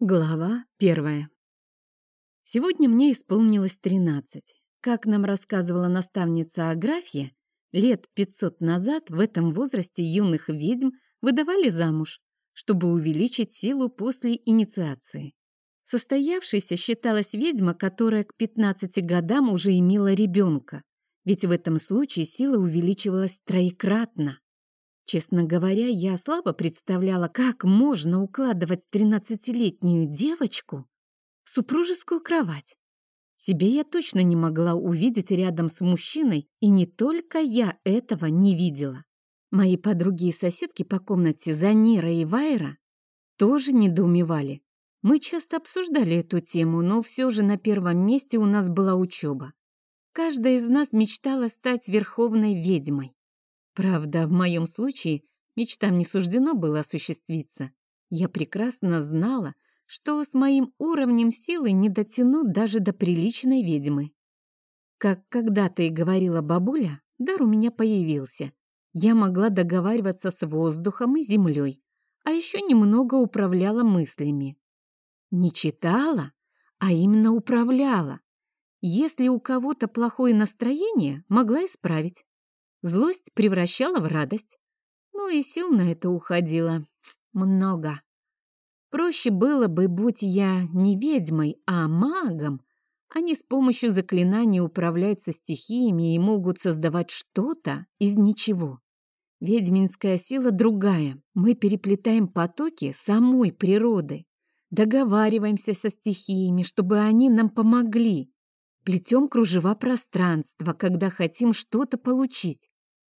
Глава первая. Сегодня мне исполнилось 13. Как нам рассказывала наставница Аграфья, лет 500 назад в этом возрасте юных ведьм выдавали замуж, чтобы увеличить силу после инициации. Состоявшейся считалась ведьма, которая к 15 годам уже имела ребенка, ведь в этом случае сила увеличивалась троекратно. Честно говоря, я слабо представляла, как можно укладывать тринадцатилетнюю девочку в супружескую кровать. Себе я точно не могла увидеть рядом с мужчиной, и не только я этого не видела. Мои подруги и соседки по комнате Занира и Вайра тоже недоумевали. Мы часто обсуждали эту тему, но все же на первом месте у нас была учеба. Каждая из нас мечтала стать верховной ведьмой. Правда, в моем случае мечтам не суждено было осуществиться. Я прекрасно знала, что с моим уровнем силы не дотяну даже до приличной ведьмы. Как когда-то и говорила бабуля, дар у меня появился. Я могла договариваться с воздухом и землей, а еще немного управляла мыслями. Не читала, а именно управляла. Если у кого-то плохое настроение, могла исправить. Злость превращала в радость. Ну и сил на это уходило много. Проще было бы, будь я не ведьмой, а магом. Они с помощью заклинаний управляют со стихиями и могут создавать что-то из ничего. Ведьминская сила другая. Мы переплетаем потоки самой природы. Договариваемся со стихиями, чтобы они нам помогли. Плетем кружева пространства, когда хотим что-то получить.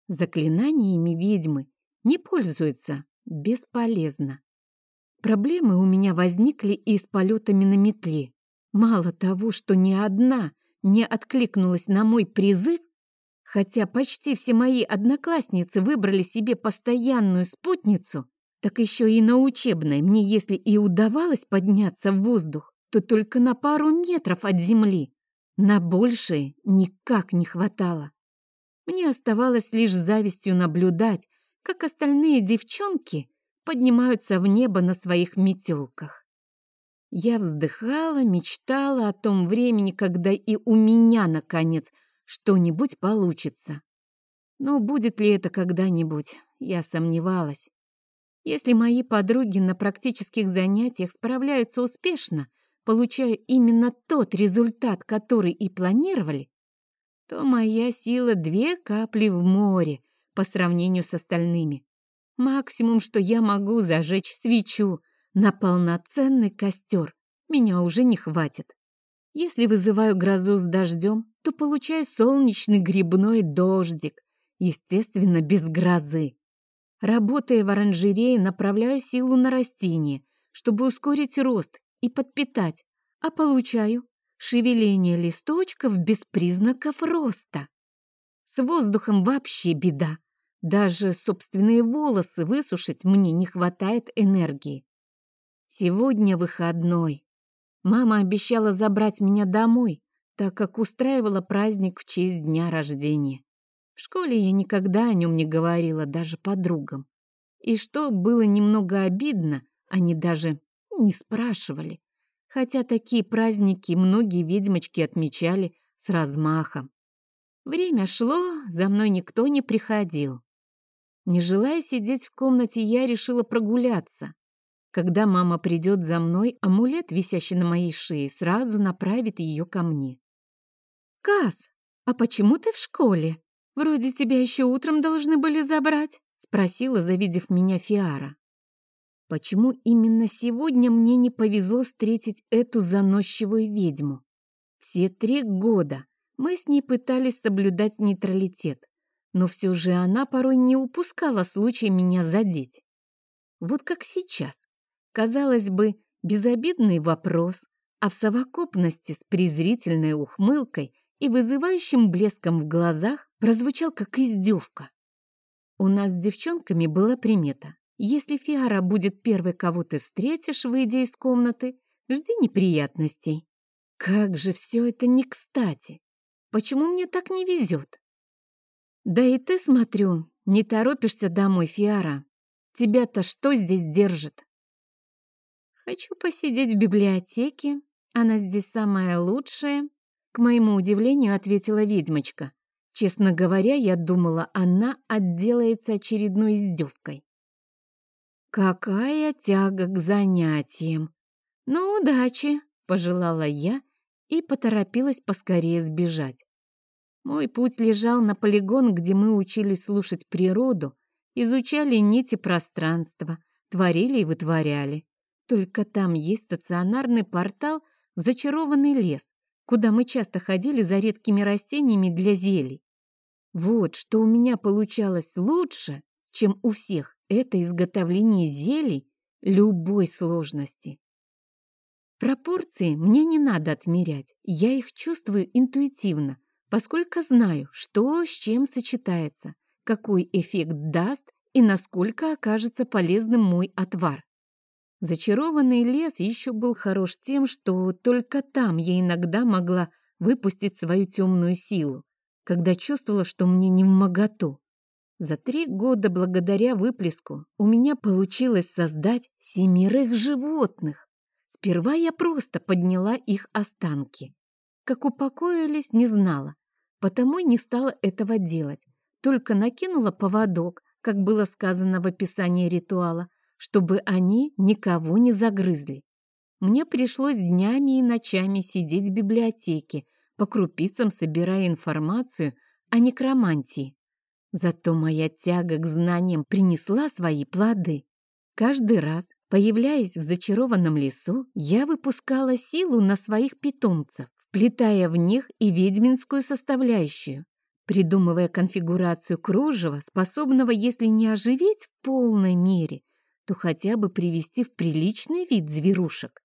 Заклинаниями ведьмы не пользуются, бесполезно. Проблемы у меня возникли и с полетами на метле. Мало того, что ни одна не откликнулась на мой призыв, хотя почти все мои одноклассницы выбрали себе постоянную спутницу, так еще и на учебной мне, если и удавалось подняться в воздух, то только на пару метров от земли. На большее никак не хватало. Мне оставалось лишь завистью наблюдать, как остальные девчонки поднимаются в небо на своих метелках. Я вздыхала, мечтала о том времени, когда и у меня, наконец, что-нибудь получится. Но будет ли это когда-нибудь, я сомневалась. Если мои подруги на практических занятиях справляются успешно, получаю именно тот результат, который и планировали, то моя сила две капли в море по сравнению с остальными. Максимум, что я могу зажечь свечу на полноценный костер, меня уже не хватит. Если вызываю грозу с дождем, то получаю солнечный грибной дождик, естественно, без грозы. Работая в оранжерее, направляю силу на растение, чтобы ускорить рост и подпитать, а получаю шевеление листочков без признаков роста. С воздухом вообще беда. Даже собственные волосы высушить мне не хватает энергии. Сегодня выходной. Мама обещала забрать меня домой, так как устраивала праздник в честь дня рождения. В школе я никогда о нем не говорила даже подругам. И что было немного обидно, они даже не спрашивали хотя такие праздники многие ведьмочки отмечали с размахом. Время шло, за мной никто не приходил. Не желая сидеть в комнате, я решила прогуляться. Когда мама придет за мной, амулет, висящий на моей шее, сразу направит ее ко мне. «Кас, а почему ты в школе? Вроде тебя еще утром должны были забрать», спросила, завидев меня Фиара. Почему именно сегодня мне не повезло встретить эту заносчивую ведьму? Все три года мы с ней пытались соблюдать нейтралитет, но все же она порой не упускала случая меня задеть. Вот как сейчас. Казалось бы, безобидный вопрос, а в совокупности с презрительной ухмылкой и вызывающим блеском в глазах прозвучал как издевка. У нас с девчонками была примета. Если Фиара будет первой, кого ты встретишь, выйдя из комнаты, жди неприятностей. Как же все это не кстати! Почему мне так не везет? Да и ты, смотрю, не торопишься домой, Фиара. Тебя-то что здесь держит? Хочу посидеть в библиотеке. Она здесь самая лучшая. К моему удивлению, ответила ведьмочка. Честно говоря, я думала, она отделается очередной издевкой. Какая тяга к занятиям! Ну, удачи, пожелала я и поторопилась поскорее сбежать. Мой путь лежал на полигон, где мы учились слушать природу, изучали нити пространства, творили и вытворяли. Только там есть стационарный портал в зачарованный лес, куда мы часто ходили за редкими растениями для зелий. Вот что у меня получалось лучше, чем у всех, это изготовление зелий любой сложности. Пропорции мне не надо отмерять, я их чувствую интуитивно, поскольку знаю, что с чем сочетается, какой эффект даст и насколько окажется полезным мой отвар. Зачарованный лес еще был хорош тем, что только там я иногда могла выпустить свою темную силу, когда чувствовала, что мне не в моготу. За три года благодаря выплеску у меня получилось создать семерых животных. Сперва я просто подняла их останки. Как упокоились, не знала, потому не стала этого делать. Только накинула поводок, как было сказано в описании ритуала, чтобы они никого не загрызли. Мне пришлось днями и ночами сидеть в библиотеке, по крупицам собирая информацию о некромантии. Зато моя тяга к знаниям принесла свои плоды. Каждый раз, появляясь в зачарованном лесу, я выпускала силу на своих питомцев, вплетая в них и ведьминскую составляющую, придумывая конфигурацию кружева, способного, если не оживить в полной мере, то хотя бы привести в приличный вид зверушек.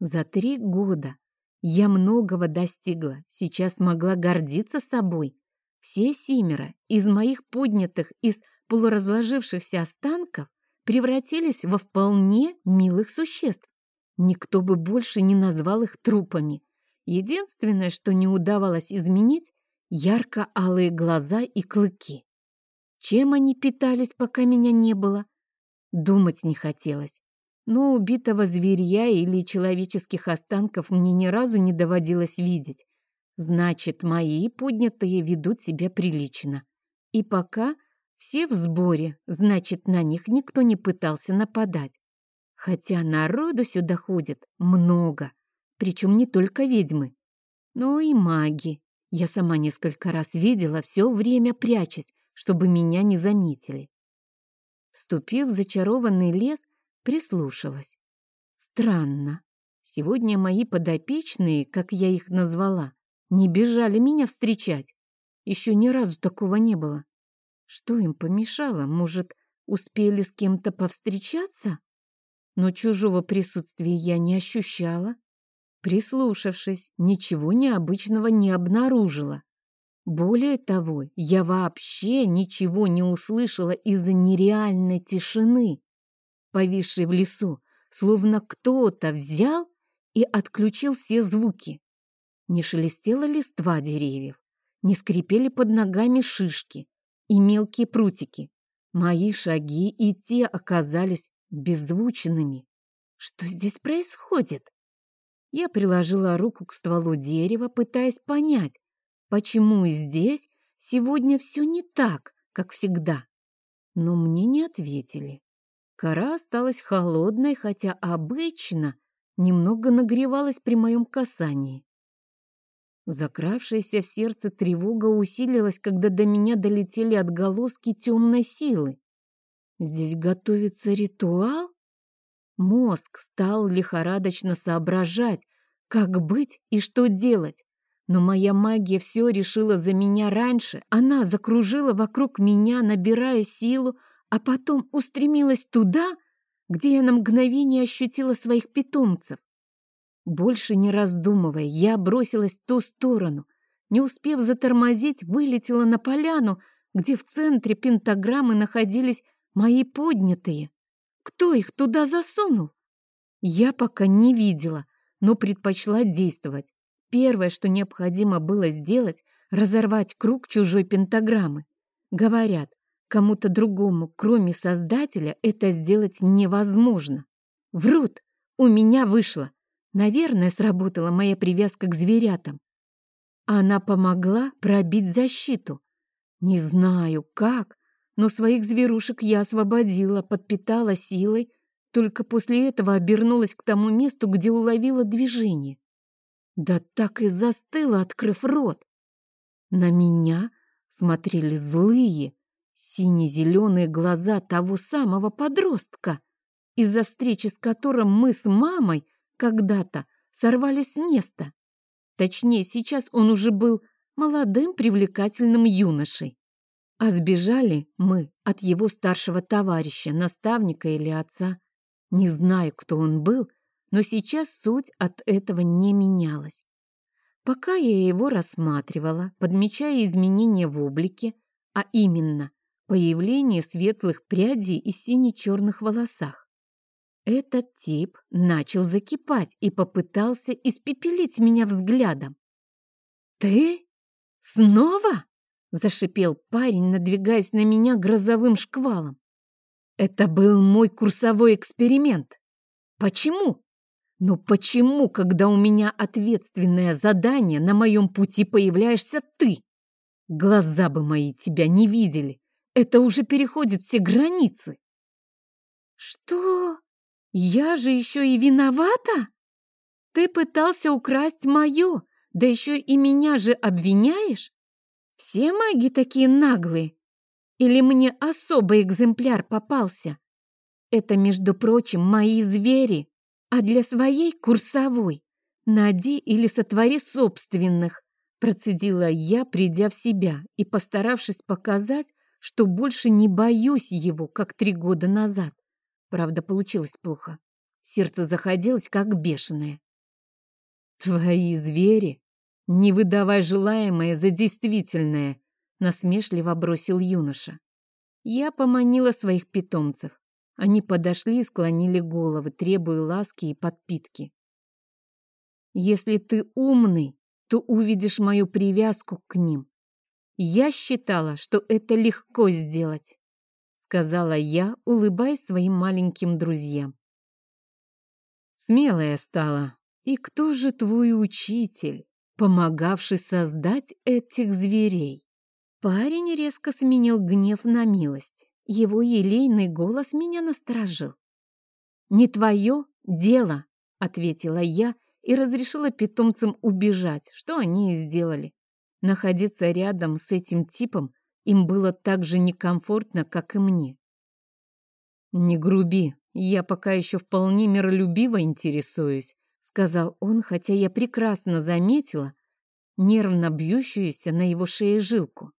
За три года я многого достигла, сейчас могла гордиться собой. Все семеро из моих поднятых из полуразложившихся останков превратились во вполне милых существ. Никто бы больше не назвал их трупами. Единственное, что не удавалось изменить, ярко-алые глаза и клыки. Чем они питались, пока меня не было? Думать не хотелось. Но убитого зверья или человеческих останков мне ни разу не доводилось видеть. Значит, мои поднятые ведут себя прилично. И пока все в сборе, значит, на них никто не пытался нападать. Хотя народу сюда ходит много, причем не только ведьмы, но и маги. Я сама несколько раз видела, все время прячась, чтобы меня не заметили. Вступив в зачарованный лес, прислушалась. Странно. Сегодня мои подопечные, как я их назвала, не бежали меня встречать. Еще ни разу такого не было. Что им помешало? Может, успели с кем-то повстречаться? Но чужого присутствия я не ощущала. Прислушавшись, ничего необычного не обнаружила. Более того, я вообще ничего не услышала из-за нереальной тишины, повисшей в лесу, словно кто-то взял и отключил все звуки. Не шелестела листва деревьев, не скрипели под ногами шишки и мелкие прутики. Мои шаги и те оказались беззвучными. Что здесь происходит? Я приложила руку к стволу дерева, пытаясь понять, Почему здесь сегодня все не так, как всегда? Но мне не ответили. Кора осталась холодной, хотя обычно немного нагревалась при моем касании. Закравшаяся в сердце тревога усилилась, когда до меня долетели отголоски темной силы. Здесь готовится ритуал? Мозг стал лихорадочно соображать, как быть и что делать. Но моя магия все решила за меня раньше. Она закружила вокруг меня, набирая силу, а потом устремилась туда, где я на мгновение ощутила своих питомцев. Больше не раздумывая, я бросилась в ту сторону. Не успев затормозить, вылетела на поляну, где в центре пентаграммы находились мои поднятые. Кто их туда засунул? Я пока не видела, но предпочла действовать. Первое, что необходимо было сделать, разорвать круг чужой пентаграммы. Говорят, кому-то другому, кроме Создателя, это сделать невозможно. Врут, У меня вышло. Наверное, сработала моя привязка к зверятам. Она помогла пробить защиту. Не знаю, как, но своих зверушек я освободила, подпитала силой, только после этого обернулась к тому месту, где уловила движение. Да так и застыла, открыв рот. На меня смотрели злые, сине-зеленые глаза того самого подростка, из-за встречи с которым мы с мамой когда-то сорвались с места. Точнее, сейчас он уже был молодым привлекательным юношей. А сбежали мы от его старшего товарища, наставника или отца. Не знаю, кто он был, но сейчас суть от этого не менялась. Пока я его рассматривала, подмечая изменения в облике, а именно появление светлых прядей и сине-черных волосах, этот тип начал закипать и попытался испепелить меня взглядом. «Ты? Снова?» — зашипел парень, надвигаясь на меня грозовым шквалом. «Это был мой курсовой эксперимент. Почему? Ну почему, когда у меня ответственное задание, на моем пути появляешься ты? Глаза бы мои тебя не видели. Это уже переходит все границы». «Что?» Я же еще и виновата? Ты пытался украсть мое, да еще и меня же обвиняешь? Все маги такие наглые? Или мне особый экземпляр попался? Это, между прочим, мои звери, а для своей курсовой. Нади или сотвори собственных, процедила я, придя в себя и постаравшись показать, что больше не боюсь его, как три года назад. Правда, получилось плохо. Сердце заходилось, как бешеное. «Твои звери! Не выдавай желаемое за действительное!» Насмешливо бросил юноша. Я поманила своих питомцев. Они подошли и склонили головы, требуя ласки и подпитки. «Если ты умный, то увидишь мою привязку к ним. Я считала, что это легко сделать сказала я, улыбаясь своим маленьким друзьям. Смелая стала. И кто же твой учитель, помогавший создать этих зверей? Парень резко сменил гнев на милость. Его елейный голос меня насторожил. «Не твое дело», — ответила я и разрешила питомцам убежать, что они и сделали. Находиться рядом с этим типом им было так же некомфортно, как и мне. «Не груби, я пока еще вполне миролюбиво интересуюсь», сказал он, хотя я прекрасно заметила нервно бьющуюся на его шее жилку.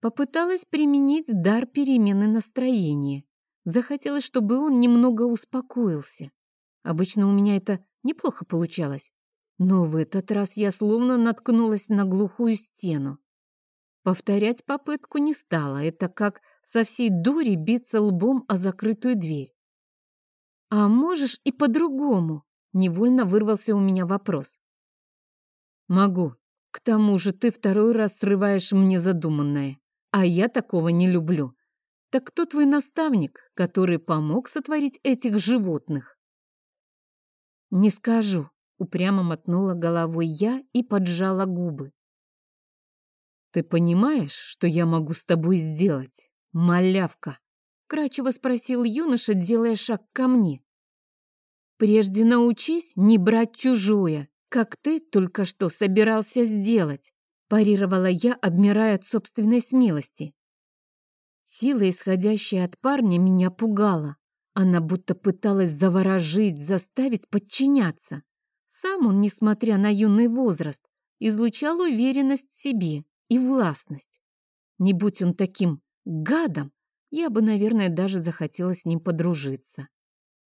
Попыталась применить дар перемены настроения. Захотелось, чтобы он немного успокоился. Обычно у меня это неплохо получалось. Но в этот раз я словно наткнулась на глухую стену. Повторять попытку не стала. Это как со всей дури биться лбом о закрытую дверь. «А можешь и по-другому?» — невольно вырвался у меня вопрос. «Могу. К тому же ты второй раз срываешь мне задуманное, а я такого не люблю. Так кто твой наставник, который помог сотворить этих животных?» «Не скажу», — упрямо мотнула головой я и поджала губы. «Ты понимаешь, что я могу с тобой сделать, малявка?» Крачево спросил юноша, делая шаг ко мне. «Прежде научись не брать чужое, как ты только что собирался сделать», парировала я, обмирая от собственной смелости. Сила, исходящая от парня, меня пугала. Она будто пыталась заворожить, заставить подчиняться. Сам он, несмотря на юный возраст, излучал уверенность в себе и властность. Не будь он таким гадом, я бы, наверное, даже захотела с ним подружиться.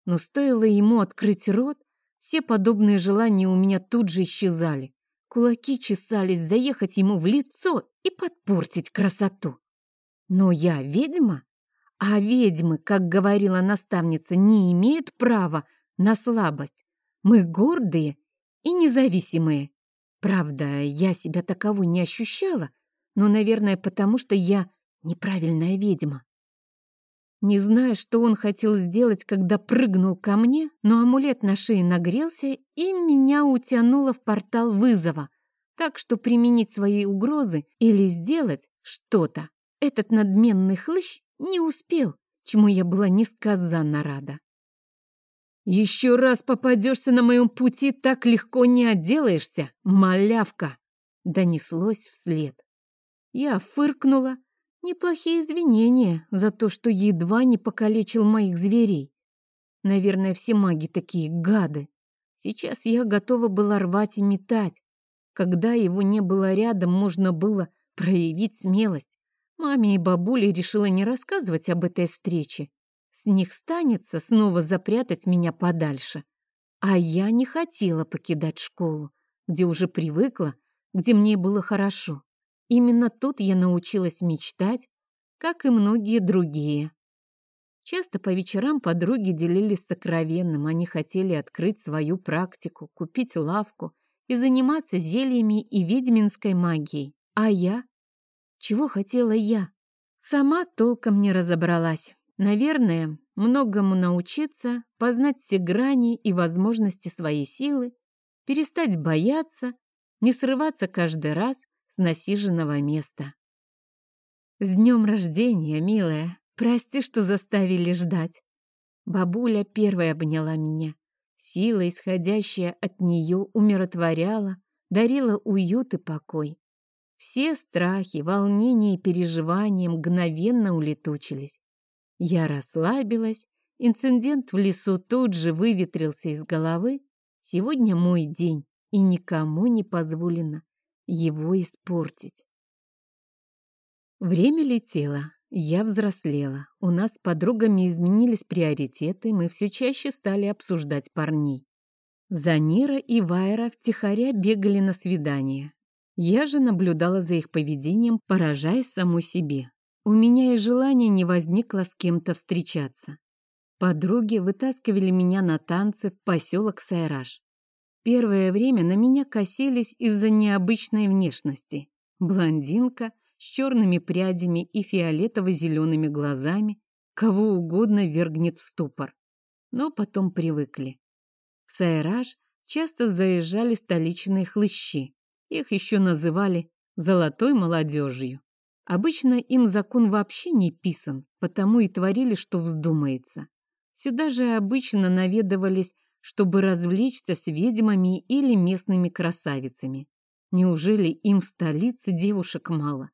Но стоило ему открыть рот, все подобные желания у меня тут же исчезали. Кулаки чесались заехать ему в лицо и подпортить красоту. Но я ведьма, а ведьмы, как говорила наставница, не имеют права на слабость. Мы гордые и независимые. Правда, я себя таковой не ощущала, но, наверное, потому что я неправильная ведьма. Не знаю, что он хотел сделать, когда прыгнул ко мне, но амулет на шее нагрелся и меня утянуло в портал вызова. Так что применить свои угрозы или сделать что-то этот надменный хлыщ не успел, чему я была несказанно рада. «Еще раз попадешься на моем пути, так легко не отделаешься, малявка!» Донеслось вслед. Я фыркнула. Неплохие извинения за то, что едва не покалечил моих зверей. Наверное, все маги такие гады. Сейчас я готова была рвать и метать. Когда его не было рядом, можно было проявить смелость. Маме и бабуле решила не рассказывать об этой встрече. С них станется снова запрятать меня подальше. А я не хотела покидать школу, где уже привыкла, где мне было хорошо. Именно тут я научилась мечтать, как и многие другие. Часто по вечерам подруги делились сокровенным. Они хотели открыть свою практику, купить лавку и заниматься зельями и ведьминской магией. А я? Чего хотела я? Сама толком не разобралась. Наверное, многому научиться, познать все грани и возможности своей силы, перестать бояться, не срываться каждый раз с насиженного места. «С днем рождения, милая! Прости, что заставили ждать!» Бабуля первая обняла меня. Сила, исходящая от нее, умиротворяла, дарила уют и покой. Все страхи, волнения и переживания мгновенно улетучились. Я расслабилась, инцидент в лесу тут же выветрился из головы. Сегодня мой день, и никому не позволено его испортить. Время летело, я взрослела. У нас с подругами изменились приоритеты, мы все чаще стали обсуждать парней. Занира и Вайра втихаря бегали на свидания. Я же наблюдала за их поведением, поражаясь самой себе. У меня и желания не возникло с кем-то встречаться. Подруги вытаскивали меня на танцы в поселок Сайраж. Первое время на меня косились из-за необычной внешности. Блондинка с черными прядями и фиолетово-зелеными глазами кого угодно вергнет в ступор. Но потом привыкли. В Сайраж часто заезжали столичные хлыщи. Их еще называли «золотой молодежью». Обычно им закон вообще не писан, потому и творили, что вздумается. Сюда же обычно наведывались, чтобы развлечься с ведьмами или местными красавицами. Неужели им в столице девушек мало?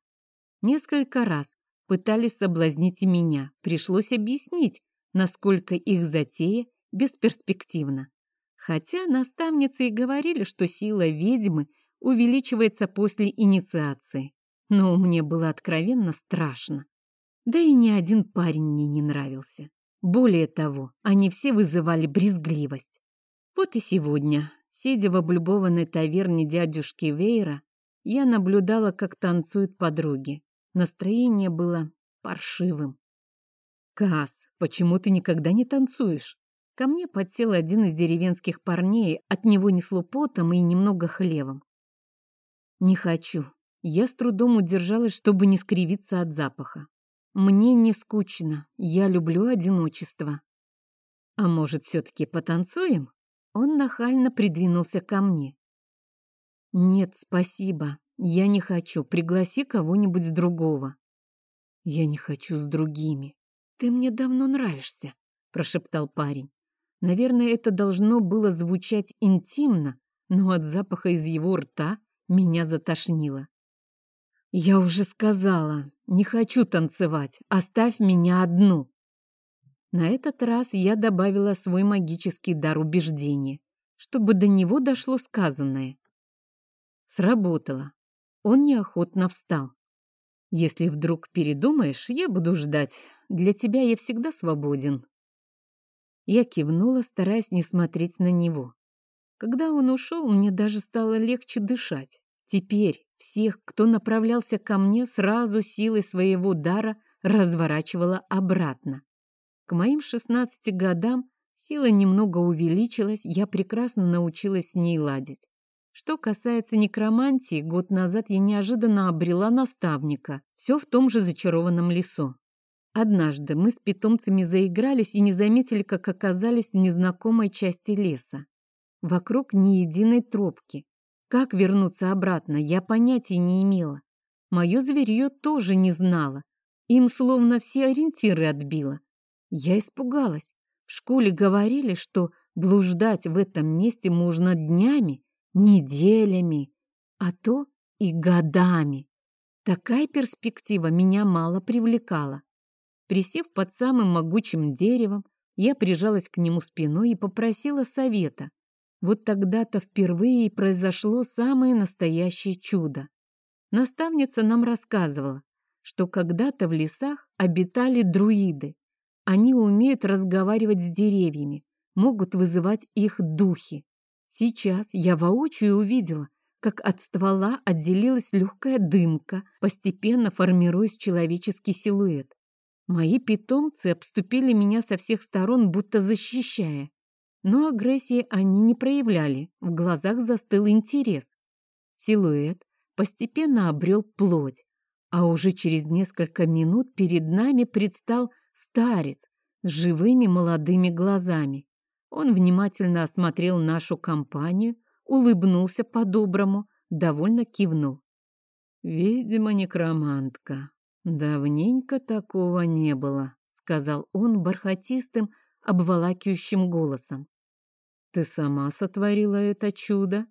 Несколько раз пытались соблазнить меня. Пришлось объяснить, насколько их затея бесперспективна. Хотя наставницы и говорили, что сила ведьмы увеличивается после инициации но мне было откровенно страшно. Да и ни один парень мне не нравился. Более того, они все вызывали брезгливость. Вот и сегодня, сидя в облюбованной таверне дядюшки Вейра, я наблюдала, как танцуют подруги. Настроение было паршивым. «Кас, почему ты никогда не танцуешь?» Ко мне подсел один из деревенских парней, от него несло потом и немного хлевом. «Не хочу. Я с трудом удержалась, чтобы не скривиться от запаха. Мне не скучно, я люблю одиночество. А может, все-таки потанцуем? Он нахально придвинулся ко мне. Нет, спасибо, я не хочу, пригласи кого-нибудь другого. Я не хочу с другими. Ты мне давно нравишься, прошептал парень. Наверное, это должно было звучать интимно, но от запаха из его рта меня затошнило. «Я уже сказала, не хочу танцевать, оставь меня одну». На этот раз я добавила свой магический дар убеждения, чтобы до него дошло сказанное. Сработало. Он неохотно встал. «Если вдруг передумаешь, я буду ждать. Для тебя я всегда свободен». Я кивнула, стараясь не смотреть на него. Когда он ушел, мне даже стало легче дышать. Теперь всех, кто направлялся ко мне, сразу силой своего дара разворачивала обратно. К моим 16 годам сила немного увеличилась, я прекрасно научилась с ней ладить. Что касается некромантии, год назад я неожиданно обрела наставника, все в том же зачарованном лесу. Однажды мы с питомцами заигрались и не заметили, как оказались в незнакомой части леса. Вокруг ни единой тропки. Как вернуться обратно, я понятия не имела. Мое зверье тоже не знало. Им словно все ориентиры отбило. Я испугалась. В школе говорили, что блуждать в этом месте можно днями, неделями, а то и годами. Такая перспектива меня мало привлекала. Присев под самым могучим деревом, я прижалась к нему спиной и попросила совета. Вот тогда-то впервые произошло самое настоящее чудо. Наставница нам рассказывала, что когда-то в лесах обитали друиды. Они умеют разговаривать с деревьями, могут вызывать их духи. Сейчас я воочию увидела, как от ствола отделилась легкая дымка, постепенно формируясь человеческий силуэт. Мои питомцы обступили меня со всех сторон, будто защищая. Но агрессии они не проявляли, в глазах застыл интерес. Силуэт постепенно обрел плоть, а уже через несколько минут перед нами предстал старец с живыми молодыми глазами. Он внимательно осмотрел нашу компанию, улыбнулся по-доброму, довольно кивнул. «Видимо, некромантка», «Давненько такого не было», — сказал он бархатистым, обволакивающим голосом. «Ты сама сотворила это чудо?»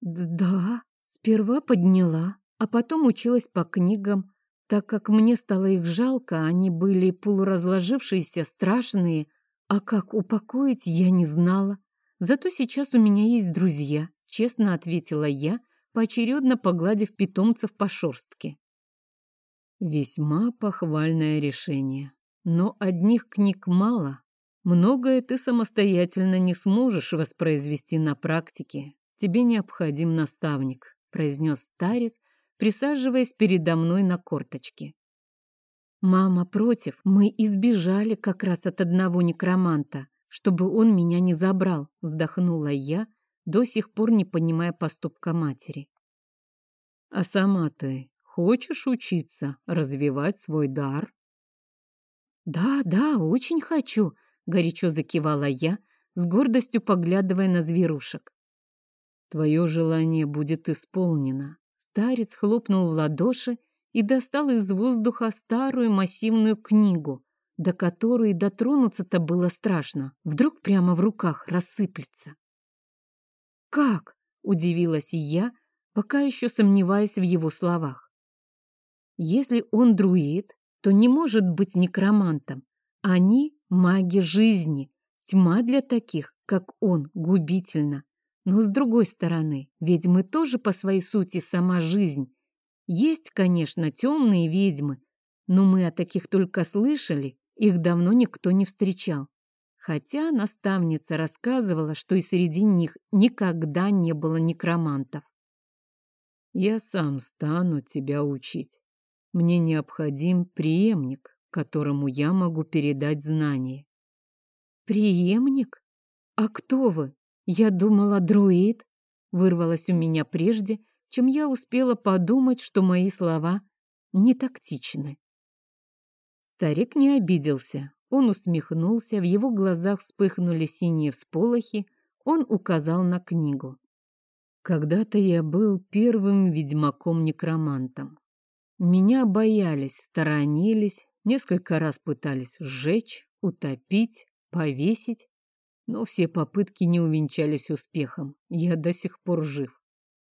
«Да, сперва подняла, а потом училась по книгам. Так как мне стало их жалко, они были полуразложившиеся, страшные, а как упокоить я не знала. Зато сейчас у меня есть друзья», — честно ответила я, поочередно погладив питомцев по шерстке. Весьма похвальное решение. Но одних книг мало. Многое ты самостоятельно не сможешь воспроизвести на практике. Тебе необходим наставник, произнес старец, присаживаясь передо мной на корточки. Мама против, мы избежали как раз от одного некроманта, чтобы он меня не забрал, вздохнула я, до сих пор не понимая поступка матери. А сама ты Хочешь учиться, развивать свой дар? Да, да, очень хочу, горячо закивала я, с гордостью поглядывая на зверушек. Твое желание будет исполнено. Старец хлопнул в ладоши и достал из воздуха старую массивную книгу, до которой дотронуться-то было страшно. Вдруг прямо в руках рассыплется. «Как?» — удивилась я, пока еще сомневаясь в его словах. Если он друид, то не может быть некромантом. Они — маги жизни. Тьма для таких, как он, губительна. Но с другой стороны, ведьмы тоже по своей сути сама жизнь. Есть, конечно, темные ведьмы, но мы о таких только слышали, их давно никто не встречал. Хотя наставница рассказывала, что и среди них никогда не было некромантов. «Я сам стану тебя учить», мне необходим преемник, которому я могу передать знания. Преемник? А кто вы? Я думала, друид. Вырвалось у меня прежде, чем я успела подумать, что мои слова не тактичны. Старик не обиделся. Он усмехнулся, в его глазах вспыхнули синие всполохи, он указал на книгу. Когда-то я был первым ведьмаком-некромантом. Меня боялись, сторонились, несколько раз пытались сжечь, утопить, повесить, но все попытки не увенчались успехом. Я до сих пор жив.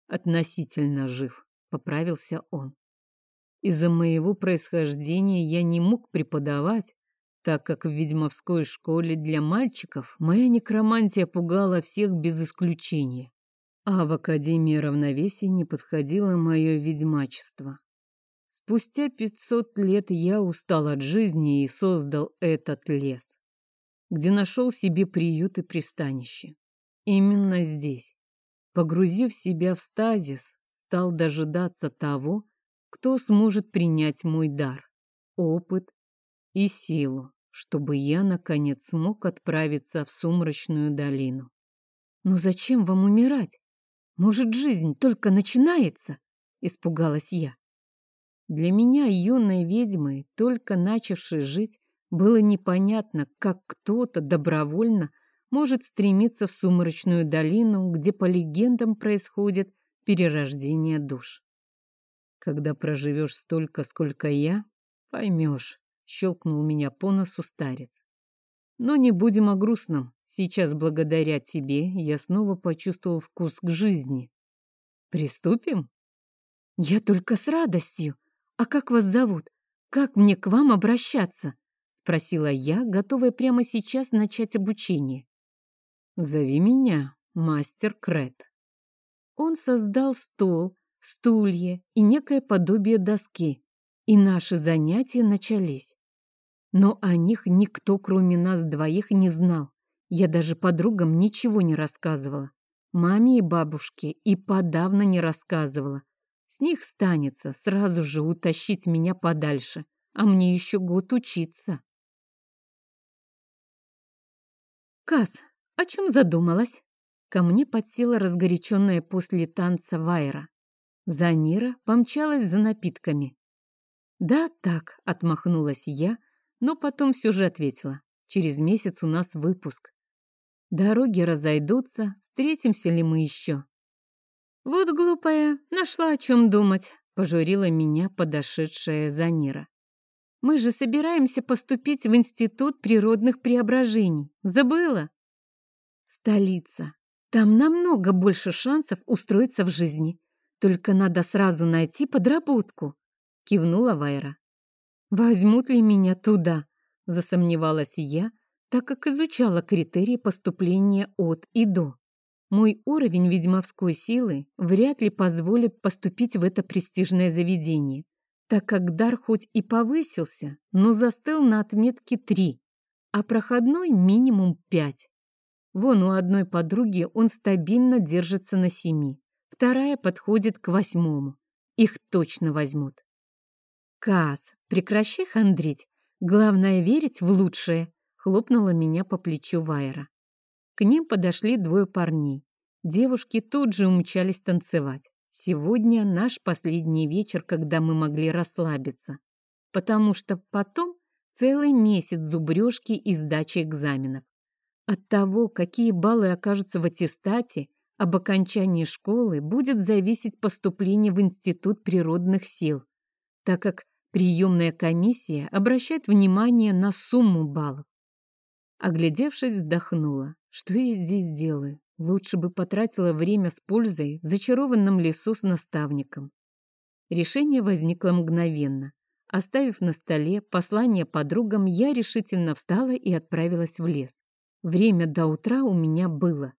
Относительно жив, поправился он. Из-за моего происхождения я не мог преподавать, так как в ведьмовской школе для мальчиков моя некромантия пугала всех без исключения, а в Академии равновесия не подходило мое ведьмачество. Спустя пятьсот лет я устал от жизни и создал этот лес, где нашел себе приют и пристанище. Именно здесь, погрузив себя в стазис, стал дожидаться того, кто сможет принять мой дар, опыт и силу, чтобы я, наконец, смог отправиться в сумрачную долину. «Но зачем вам умирать? Может, жизнь только начинается?» — испугалась я. Для меня, юной ведьмы, только начавшей жить, было непонятно, как кто-то добровольно может стремиться в сумрачную долину, где по легендам происходит перерождение душ. Когда проживешь столько, сколько я, поймешь, щелкнул меня по носу старец. Но не будем о грустном. Сейчас, благодаря тебе, я снова почувствовал вкус к жизни. Приступим? Я только с радостью. А как вас зовут? Как мне к вам обращаться? Спросила я, готовая прямо сейчас начать обучение. Зови меня, мастер Крет. Он создал стол, стулья и некое подобие доски, и наши занятия начались. Но о них никто, кроме нас двоих, не знал. Я даже подругам ничего не рассказывала. Маме и бабушке и подавно не рассказывала. С них станется сразу же утащить меня подальше, а мне еще год учиться. Кас, о чем задумалась? Ко мне подсела разгоряченная после танца Вайра. Занира помчалась за напитками. «Да, так», — отмахнулась я, но потом все же ответила. «Через месяц у нас выпуск. Дороги разойдутся, встретимся ли мы еще?» «Вот глупая, нашла о чем думать», — пожурила меня подошедшая Занира. «Мы же собираемся поступить в Институт природных преображений. Забыла?» «Столица. Там намного больше шансов устроиться в жизни. Только надо сразу найти подработку», — кивнула Вайра. «Возьмут ли меня туда?» — засомневалась я, так как изучала критерии поступления от и до. Мой уровень ведьмовской силы вряд ли позволит поступить в это престижное заведение, так как дар хоть и повысился, но застыл на отметке 3, а проходной минимум 5. Вон у одной подруги он стабильно держится на 7, вторая подходит к восьмому. Их точно возьмут. Кас, прекращай хандрить. Главное верить в лучшее, хлопнула меня по плечу Вайра. К ним подошли двое парней. Девушки тут же умчались танцевать. Сегодня наш последний вечер, когда мы могли расслабиться. Потому что потом целый месяц зубрежки и сдачи экзаменов. От того, какие баллы окажутся в аттестате, об окончании школы будет зависеть поступление в Институт природных сил, так как приемная комиссия обращает внимание на сумму баллов. Оглядевшись, вздохнула. Что я здесь делаю? Лучше бы потратила время с пользой в зачарованном лесу с наставником. Решение возникло мгновенно. Оставив на столе послание подругам, я решительно встала и отправилась в лес. Время до утра у меня было.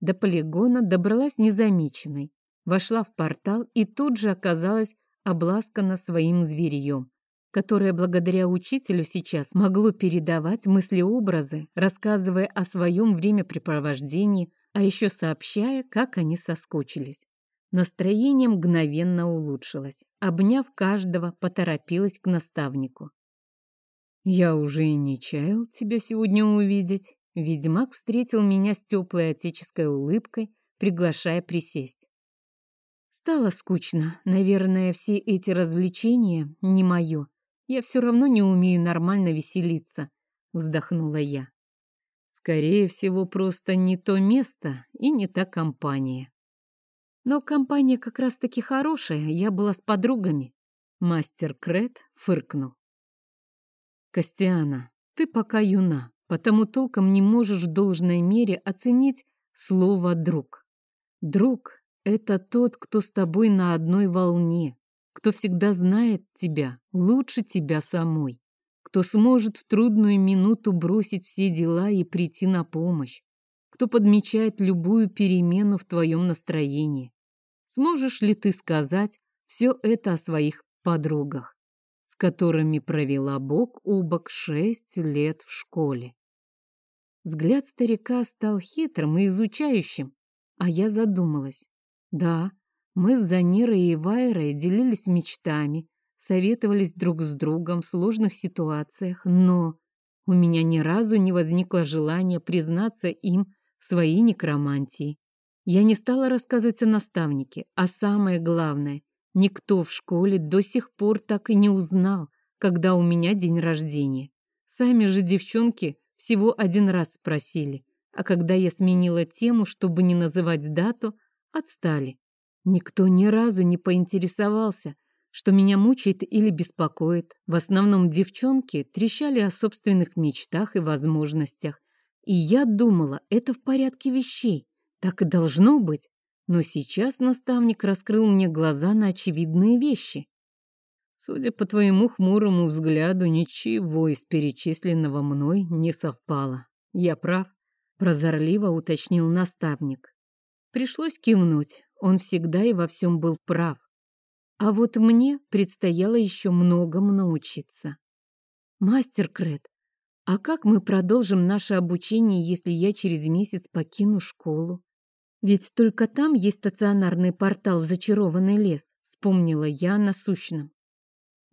До полигона добралась незамеченной, вошла в портал и тут же оказалась обласкана своим зверьем, которое благодаря учителю сейчас могло передавать мыслеобразы, рассказывая о своем времяпрепровождении, а еще сообщая, как они соскучились. Настроение мгновенно улучшилось. Обняв каждого, поторопилась к наставнику. «Я уже и не чаял тебя сегодня увидеть». Ведьмак встретил меня с теплой отеческой улыбкой, приглашая присесть. Стало скучно. Наверное, все эти развлечения не мое. Я все равно не умею нормально веселиться, вздохнула я. Скорее всего, просто не то место и не та компания. Но компания как раз-таки хорошая, я была с подругами. Мастер Крет фыркнул. Костяна, ты пока юна, потому толком не можешь в должной мере оценить слово «друг». Друг — это тот, кто с тобой на одной волне, кто всегда знает тебя лучше тебя самой кто сможет в трудную минуту бросить все дела и прийти на помощь, кто подмечает любую перемену в твоем настроении. Сможешь ли ты сказать все это о своих подругах, с которыми провела бок о бок шесть лет в школе? Взгляд старика стал хитрым и изучающим, а я задумалась. Да, мы с Занирой и Вайрой делились мечтами, советовались друг с другом в сложных ситуациях, но у меня ни разу не возникло желания признаться им в своей некромантии. Я не стала рассказывать о наставнике, а самое главное, Никто в школе до сих пор так и не узнал, когда у меня день рождения. Сами же девчонки всего один раз спросили, а когда я сменила тему, чтобы не называть дату, отстали. Никто ни разу не поинтересовался, что меня мучает или беспокоит. В основном девчонки трещали о собственных мечтах и возможностях. И я думала, это в порядке вещей. Так и должно быть. Но сейчас наставник раскрыл мне глаза на очевидные вещи. Судя по твоему хмурому взгляду, ничего из перечисленного мной не совпало. Я прав, прозорливо уточнил наставник. Пришлось кивнуть. Он всегда и во всем был прав. А вот мне предстояло еще многому научиться. Мастер Крет, а как мы продолжим наше обучение, если я через месяц покину школу? Ведь только там есть стационарный портал в зачарованный лес, вспомнила я насущном.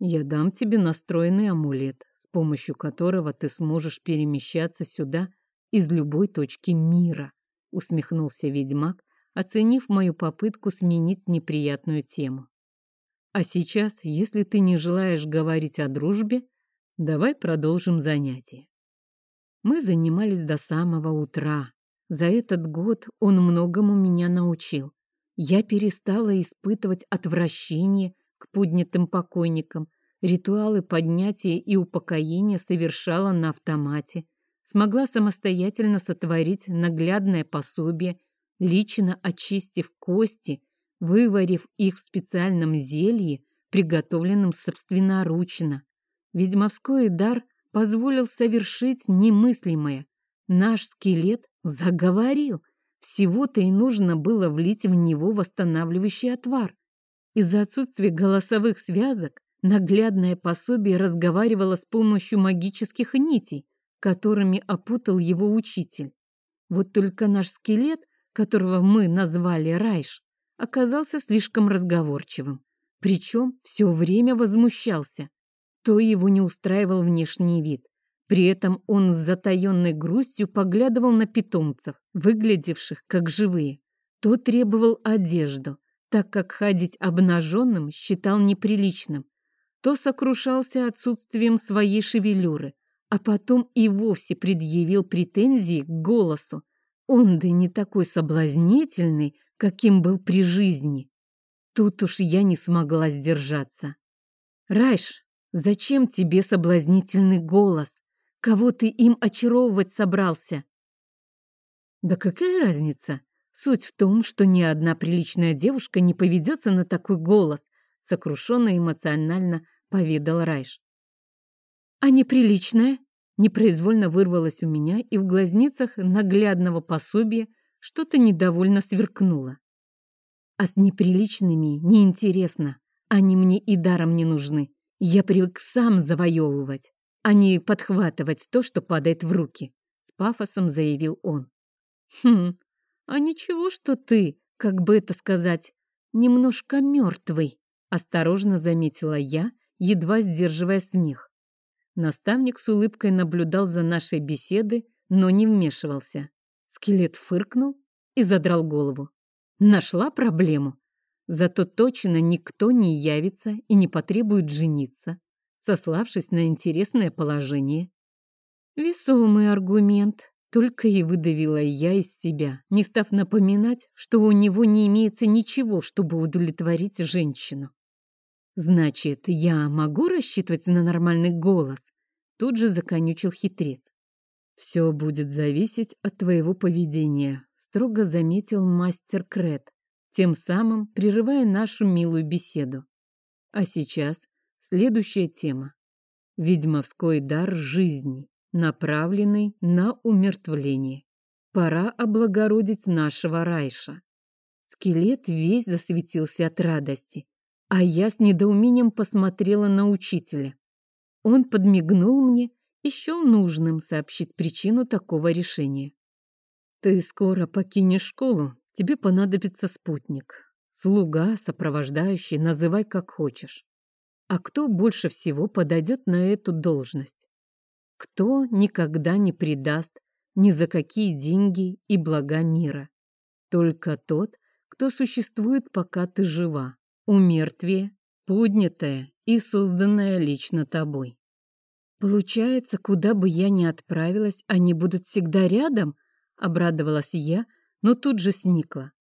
Я дам тебе настроенный амулет, с помощью которого ты сможешь перемещаться сюда из любой точки мира, усмехнулся ведьмак, оценив мою попытку сменить неприятную тему. А сейчас, если ты не желаешь говорить о дружбе, давай продолжим занятие. Мы занимались до самого утра, за этот год он многому меня научил. Я перестала испытывать отвращение к поднятым покойникам, ритуалы поднятия и упокоения совершала на автомате, смогла самостоятельно сотворить наглядное пособие, лично очистив кости, выварив их в специальном зелье, приготовленном собственноручно. Ведьмовской дар позволил совершить немыслимое. Наш скелет Заговорил. Всего-то и нужно было влить в него восстанавливающий отвар. Из-за отсутствия голосовых связок наглядное пособие разговаривало с помощью магических нитей, которыми опутал его учитель. Вот только наш скелет, которого мы назвали Райш, оказался слишком разговорчивым. Причем все время возмущался. То его не устраивал внешний вид, при этом он с затаенной грустью поглядывал на питомцев, выглядевших как живые. То требовал одежду, так как ходить обнаженным считал неприличным, то сокрушался отсутствием своей шевелюры, а потом и вовсе предъявил претензии к голосу. Он да не такой соблазнительный, каким был при жизни. Тут уж я не смогла сдержаться. «Райш, зачем тебе соблазнительный голос?» Кого ты им очаровывать собрался? Да какая разница? Суть в том, что ни одна приличная девушка не поведется на такой голос, сокрушенно и эмоционально поведал Райш. А неприличная? Непроизвольно вырвалась у меня, и в глазницах наглядного пособия что-то недовольно сверкнуло. А с неприличными неинтересно. Они мне и даром не нужны. Я привык сам завоевывать а не подхватывать то, что падает в руки», — с пафосом заявил он. «Хм, а ничего, что ты, как бы это сказать, немножко мертвый», — осторожно заметила я, едва сдерживая смех. Наставник с улыбкой наблюдал за нашей беседой, но не вмешивался. Скелет фыркнул и задрал голову. Нашла проблему. Зато точно никто не явится и не потребует жениться сославшись на интересное положение. Весомый аргумент, только и выдавила я из себя, не став напоминать, что у него не имеется ничего, чтобы удовлетворить женщину. «Значит, я могу рассчитывать на нормальный голос?» Тут же законючил хитрец. «Все будет зависеть от твоего поведения», — строго заметил мастер Крет, тем самым прерывая нашу милую беседу. «А сейчас Следующая тема. Ведьмовской дар жизни, направленный на умертвление. Пора облагородить нашего Райша. Скелет весь засветился от радости, а я с недоумением посмотрела на учителя. Он подмигнул мне счел нужным сообщить причину такого решения. «Ты скоро покинешь школу, тебе понадобится спутник. Слуга, сопровождающий, называй как хочешь. А кто больше всего подойдет на эту должность? Кто никогда не предаст ни за какие деньги и блага мира? Только тот, кто существует, пока ты жива. Умертвие, поднятое и созданное лично тобой. Получается, куда бы я ни отправилась, они будут всегда рядом? Обрадовалась я, но тут же сникла.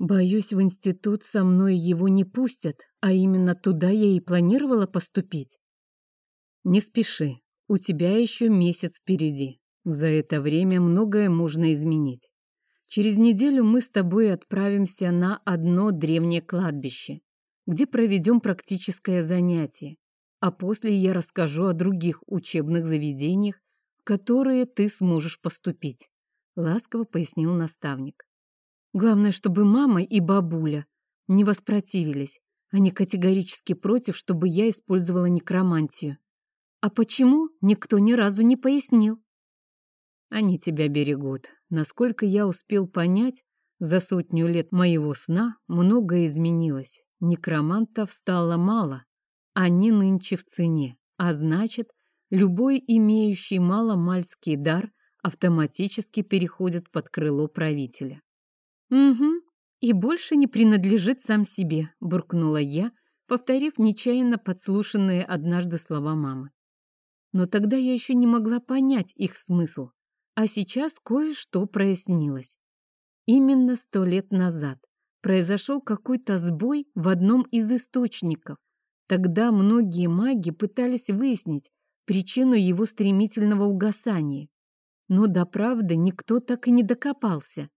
Боюсь, в институт со мной его не пустят, а именно туда я и планировала поступить. Не спеши, у тебя еще месяц впереди. За это время многое можно изменить. Через неделю мы с тобой отправимся на одно древнее кладбище, где проведем практическое занятие, а после я расскажу о других учебных заведениях, в которые ты сможешь поступить», — ласково пояснил наставник. «Главное, чтобы мама и бабуля не воспротивились. Они категорически против, чтобы я использовала некромантию. А почему, никто ни разу не пояснил. Они тебя берегут. Насколько я успел понять, за сотню лет моего сна многое изменилось. Некромантов стало мало. Они нынче в цене. А значит, любой имеющий маломальский дар автоматически переходит под крыло правителя. «Угу, и больше не принадлежит сам себе», — буркнула я, повторив нечаянно подслушанные однажды слова мамы но тогда я еще не могла понять их смысл. А сейчас кое-что прояснилось. Именно сто лет назад произошел какой-то сбой в одном из источников. Тогда многие маги пытались выяснить причину его стремительного угасания. Но до правды никто так и не докопался.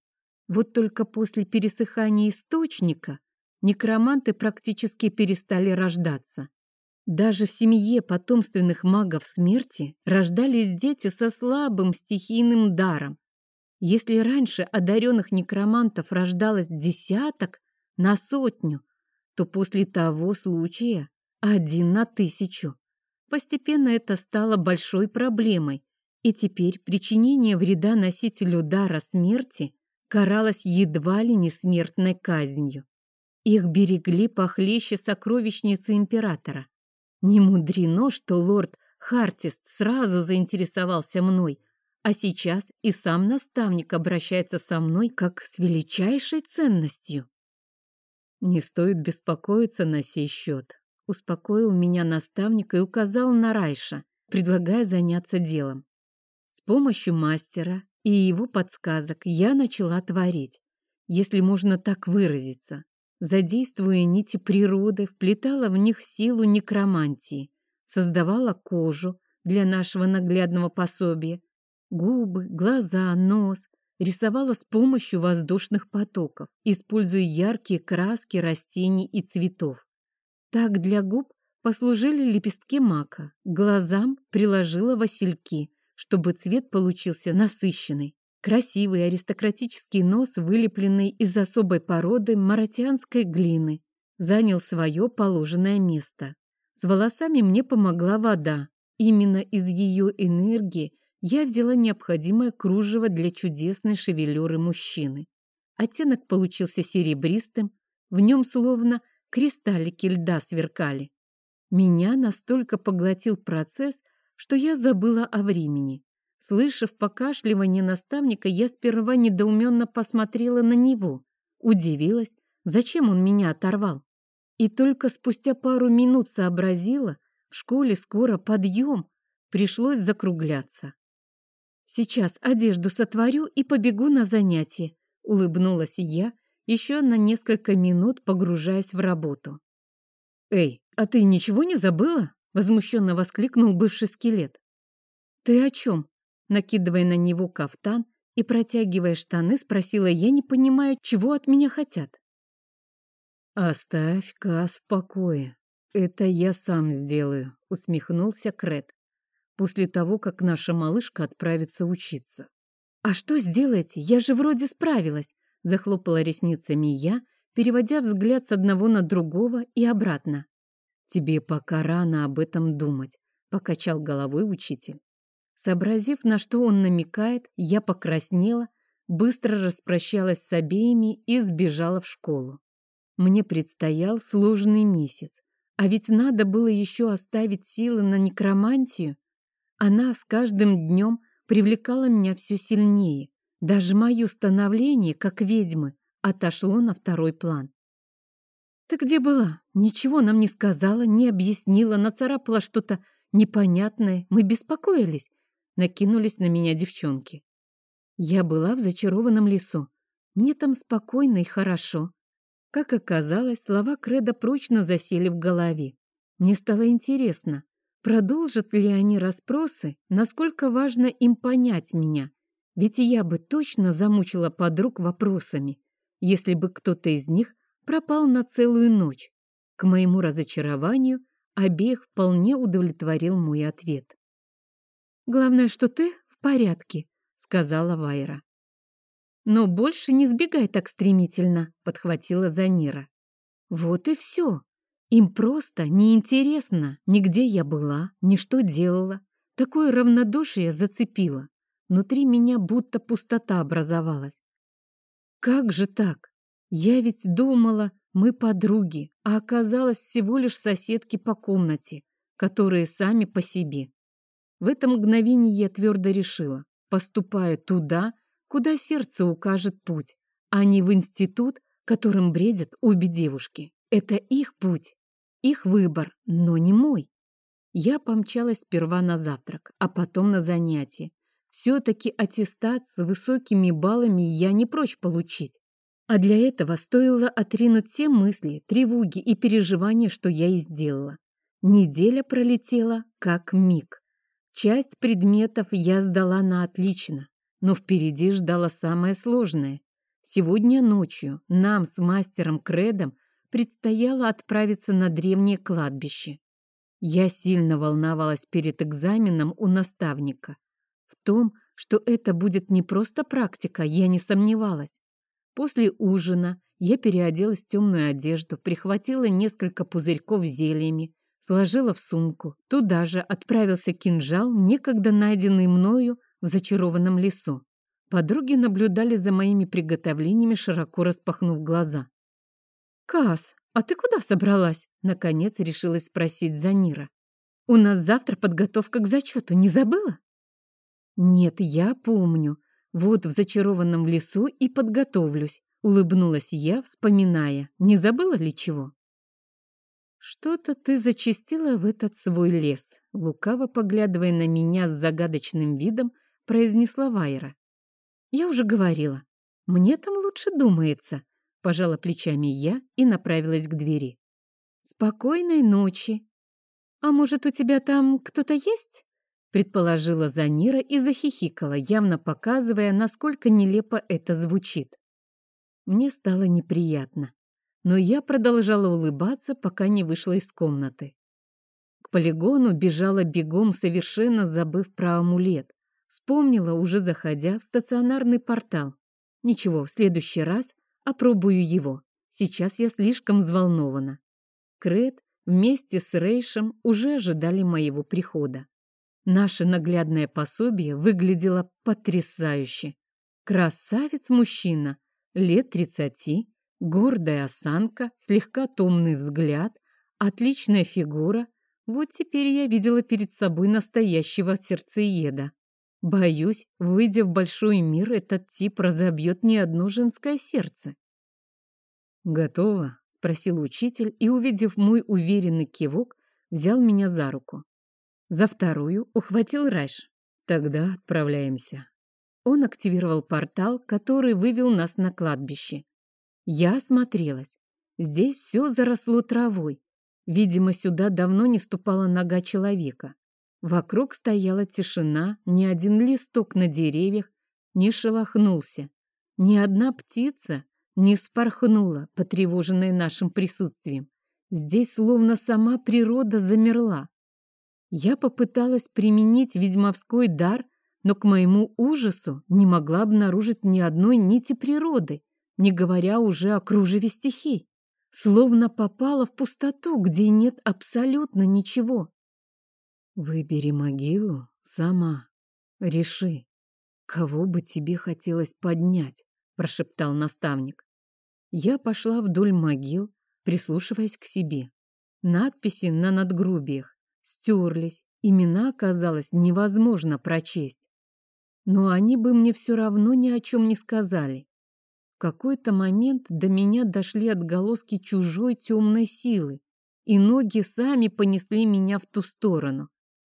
Вот только после пересыхания источника некроманты практически перестали рождаться. Даже в семье потомственных магов смерти рождались дети со слабым стихийным даром. Если раньше одаренных некромантов рождалось десяток на сотню, то после того случая один на тысячу. Постепенно это стало большой проблемой, и теперь причинение вреда носителю дара смерти каралось едва ли не смертной казнью. Их берегли похлеще сокровищницы императора. Не мудрено, что лорд Хартист сразу заинтересовался мной, а сейчас и сам наставник обращается со мной как с величайшей ценностью. Не стоит беспокоиться на сей счет. Успокоил меня наставник и указал на Райша, предлагая заняться делом. С помощью мастера и его подсказок я начала творить, если можно так выразиться задействуя нити природы, вплетала в них силу некромантии, создавала кожу для нашего наглядного пособия, губы, глаза, нос, рисовала с помощью воздушных потоков, используя яркие краски растений и цветов. Так для губ послужили лепестки мака, глазам приложила васильки, чтобы цвет получился насыщенный. Красивый аристократический нос, вылепленный из особой породы маратианской глины, занял свое положенное место. С волосами мне помогла вода. Именно из ее энергии я взяла необходимое кружево для чудесной шевелюры мужчины. Оттенок получился серебристым, в нем словно кристаллики льда сверкали. Меня настолько поглотил процесс, что я забыла о времени. Слышав покашливание наставника, я сперва недоуменно посмотрела на него, удивилась, зачем он меня оторвал. И только спустя пару минут сообразила, в школе скоро подъем, пришлось закругляться. «Сейчас одежду сотворю и побегу на занятие», — улыбнулась я, еще на несколько минут погружаясь в работу. «Эй, а ты ничего не забыла?» — возмущенно воскликнул бывший скелет. «Ты о чем?» Накидывая на него кафтан и протягивая штаны, спросила я, не понимая, чего от меня хотят. «Оставь Кас в покое. Это я сам сделаю», — усмехнулся Крет. «После того, как наша малышка отправится учиться». «А что сделаете? Я же вроде справилась», — захлопала ресницами я, переводя взгляд с одного на другого и обратно. «Тебе пока рано об этом думать», — покачал головой учитель. Сообразив, на что он намекает, я покраснела, быстро распрощалась с обеими и сбежала в школу. Мне предстоял сложный месяц, а ведь надо было еще оставить силы на некромантию. Она с каждым днем привлекала меня все сильнее. Даже мое становление, как ведьмы, отошло на второй план. «Ты где была? Ничего нам не сказала, не объяснила, нацарапала что-то непонятное. Мы беспокоились». Накинулись на меня девчонки. Я была в зачарованном лесу. Мне там спокойно и хорошо. Как оказалось, слова Креда прочно засели в голове. Мне стало интересно, продолжат ли они расспросы, насколько важно им понять меня. Ведь я бы точно замучила подруг вопросами, если бы кто-то из них пропал на целую ночь. К моему разочарованию обеих вполне удовлетворил мой ответ. «Главное, что ты в порядке», — сказала Вайра. «Но больше не сбегай так стремительно», — подхватила Занира. «Вот и все. Им просто неинтересно, ни где я была, ни что делала. Такое равнодушие зацепило. Внутри меня будто пустота образовалась. Как же так? Я ведь думала, мы подруги, а оказалось всего лишь соседки по комнате, которые сами по себе. В это мгновение я твердо решила, поступая туда, куда сердце укажет путь, а не в институт, которым бредят обе девушки. Это их путь, их выбор, но не мой. Я помчалась сперва на завтрак, а потом на занятия. Все-таки аттестат с высокими баллами я не прочь получить. А для этого стоило отринуть все мысли, тревоги и переживания, что я и сделала. Неделя пролетела как миг. Часть предметов я сдала на отлично, но впереди ждало самое сложное. Сегодня ночью нам с мастером Кредом предстояло отправиться на древнее кладбище. Я сильно волновалась перед экзаменом у наставника. В том, что это будет не просто практика, я не сомневалась. После ужина я переоделась в темную одежду, прихватила несколько пузырьков с зельями, сложила в сумку. Туда же отправился кинжал, некогда найденный мною в зачарованном лесу. Подруги наблюдали за моими приготовлениями, широко распахнув глаза. «Кас, а ты куда собралась?» — наконец решилась спросить Занира. «У нас завтра подготовка к зачету, не забыла?» «Нет, я помню. Вот в зачарованном лесу и подготовлюсь», — улыбнулась я, вспоминая. «Не забыла ли чего?» «Что-то ты зачистила в этот свой лес», — лукаво поглядывая на меня с загадочным видом, произнесла Вайра. «Я уже говорила. Мне там лучше думается», — пожала плечами я и направилась к двери. «Спокойной ночи. А может, у тебя там кто-то есть?» Предположила Занира и захихикала, явно показывая, насколько нелепо это звучит. Мне стало неприятно, но я продолжала улыбаться, пока не вышла из комнаты. К полигону бежала бегом, совершенно забыв про амулет. Вспомнила, уже заходя в стационарный портал. Ничего, в следующий раз опробую его. Сейчас я слишком взволнована. Крет вместе с Рейшем уже ожидали моего прихода. Наше наглядное пособие выглядело потрясающе. Красавец-мужчина, лет тридцати, гордая осанка, слегка томный взгляд, отличная фигура. Вот теперь я видела перед собой настоящего сердцееда. Боюсь, выйдя в большой мир, этот тип разобьет не одно женское сердце. «Готово?» — спросил учитель и, увидев мой уверенный кивок, взял меня за руку. За вторую ухватил Райш. Тогда отправляемся. Он активировал портал, который вывел нас на кладбище. Я осмотрелась. Здесь все заросло травой. Видимо, сюда давно не ступала нога человека. Вокруг стояла тишина, ни один листок на деревьях не шелохнулся. Ни одна птица не спорхнула, потревоженная нашим присутствием. Здесь словно сама природа замерла. Я попыталась применить ведьмовской дар, но к моему ужасу не могла обнаружить ни одной нити природы, не говоря уже о кружеве стихий. Словно попала в пустоту, где нет абсолютно ничего. Выбери могилу сама. Реши, кого бы тебе хотелось поднять, прошептал наставник. Я пошла вдоль могил, прислушиваясь к себе. Надписи на надгробиях стерлись, имена оказалось невозможно прочесть. Но они бы мне все равно ни о чем не сказали. В какой-то момент до меня дошли отголоски чужой темной силы, и ноги сами понесли меня в ту сторону.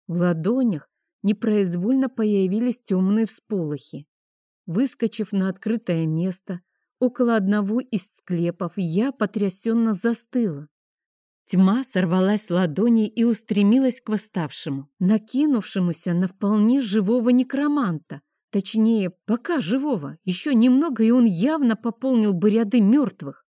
В ладонях непроизвольно появились темные всполохи. Выскочив на открытое место, около одного из склепов, я потрясенно застыла. Тьма сорвалась с ладони и устремилась к восставшему, накинувшемуся на вполне живого некроманта. Точнее, пока живого. Еще немного, и он явно пополнил бы ряды мертвых.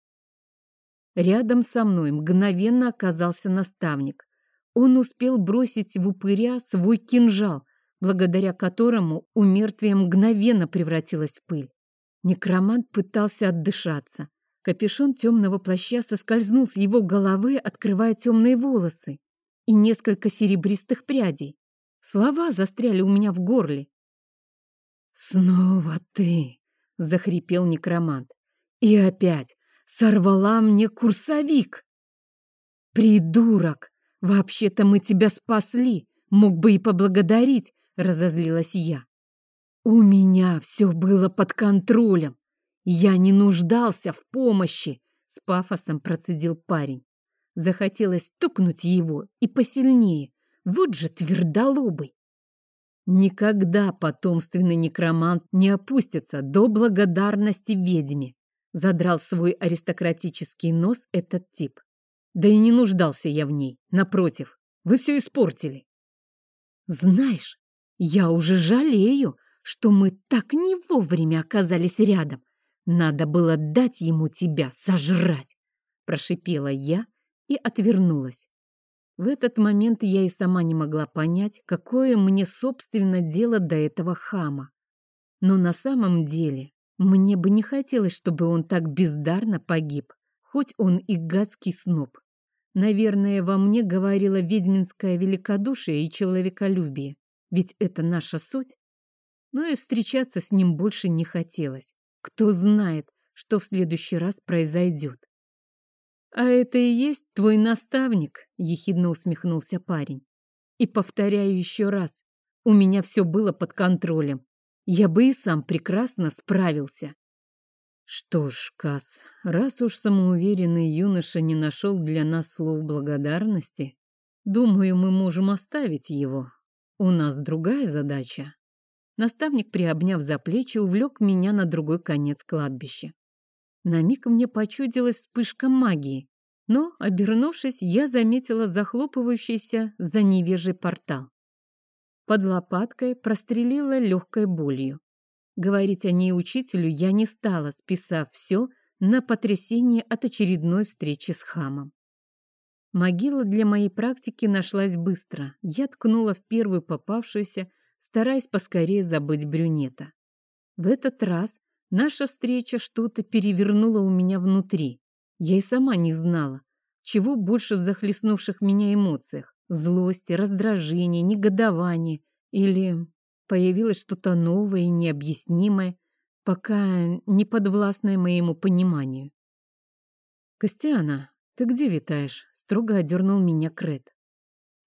Рядом со мной мгновенно оказался наставник. Он успел бросить в упыря свой кинжал, благодаря которому умертвие мгновенно превратилось в пыль. Некромант пытался отдышаться. Капюшон темного плаща соскользнул с его головы, открывая темные волосы и несколько серебристых прядей. Слова застряли у меня в горле. «Снова ты!» — захрипел некромант. «И опять сорвала мне курсовик!» «Придурок! Вообще-то мы тебя спасли! Мог бы и поблагодарить!» — разозлилась я. «У меня все было под контролем. «Я не нуждался в помощи!» — с пафосом процедил парень. Захотелось стукнуть его и посильнее. Вот же твердолобый! Никогда потомственный некромант не опустится до благодарности ведьме. Задрал свой аристократический нос этот тип. Да и не нуждался я в ней. Напротив, вы все испортили. Знаешь, я уже жалею, что мы так не вовремя оказались рядом. «Надо было дать ему тебя сожрать!» Прошипела я и отвернулась. В этот момент я и сама не могла понять, какое мне, собственно, дело до этого хама. Но на самом деле мне бы не хотелось, чтобы он так бездарно погиб, хоть он и гадский сноб. Наверное, во мне говорило ведьминское великодушие и человеколюбие, ведь это наша суть. Но и встречаться с ним больше не хотелось. Кто знает, что в следующий раз произойдет. «А это и есть твой наставник», — ехидно усмехнулся парень. «И повторяю еще раз, у меня все было под контролем. Я бы и сам прекрасно справился». Что ж, Кас, раз уж самоуверенный юноша не нашел для нас слов благодарности, думаю, мы можем оставить его. У нас другая задача. Наставник, приобняв за плечи, увлек меня на другой конец кладбища. На миг мне почудилась вспышка магии, но, обернувшись, я заметила захлопывающийся за невежий портал. Под лопаткой прострелила легкой болью. Говорить о ней учителю я не стала, списав все на потрясение от очередной встречи с хамом. Могила для моей практики нашлась быстро. Я ткнула в первую попавшуюся стараясь поскорее забыть брюнета. В этот раз наша встреча что-то перевернула у меня внутри. Я и сама не знала, чего больше в захлестнувших меня эмоциях. Злости, раздражение, негодование или появилось что-то новое и необъяснимое, пока не подвластное моему пониманию. «Костяна, ты где витаешь?» — строго одернул меня Крет.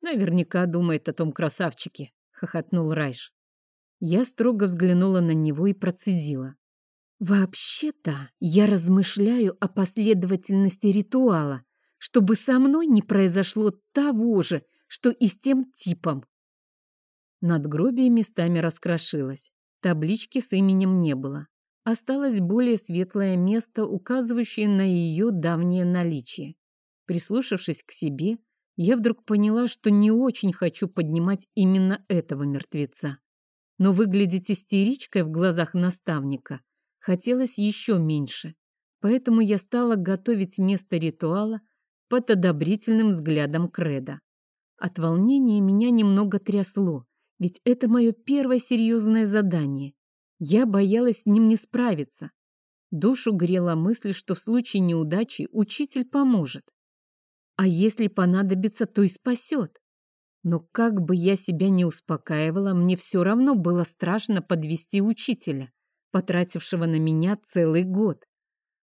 Наверняка думает о том красавчике, хохотнул Райш. Я строго взглянула на него и процедила. «Вообще-то я размышляю о последовательности ритуала, чтобы со мной не произошло того же, что и с тем типом». Надгробие местами раскрошилось. Таблички с именем не было. Осталось более светлое место, указывающее на ее давнее наличие. Прислушавшись к себе, я вдруг поняла, что не очень хочу поднимать именно этого мертвеца. Но выглядеть истеричкой в глазах наставника хотелось еще меньше. Поэтому я стала готовить место ритуала под одобрительным взглядом Креда. От волнения меня немного трясло, ведь это мое первое серьезное задание. Я боялась с ним не справиться. Душу грела мысль, что в случае неудачи учитель поможет. А если понадобится, то и спасет. Но как бы я себя не успокаивала, мне все равно было страшно подвести учителя, потратившего на меня целый год.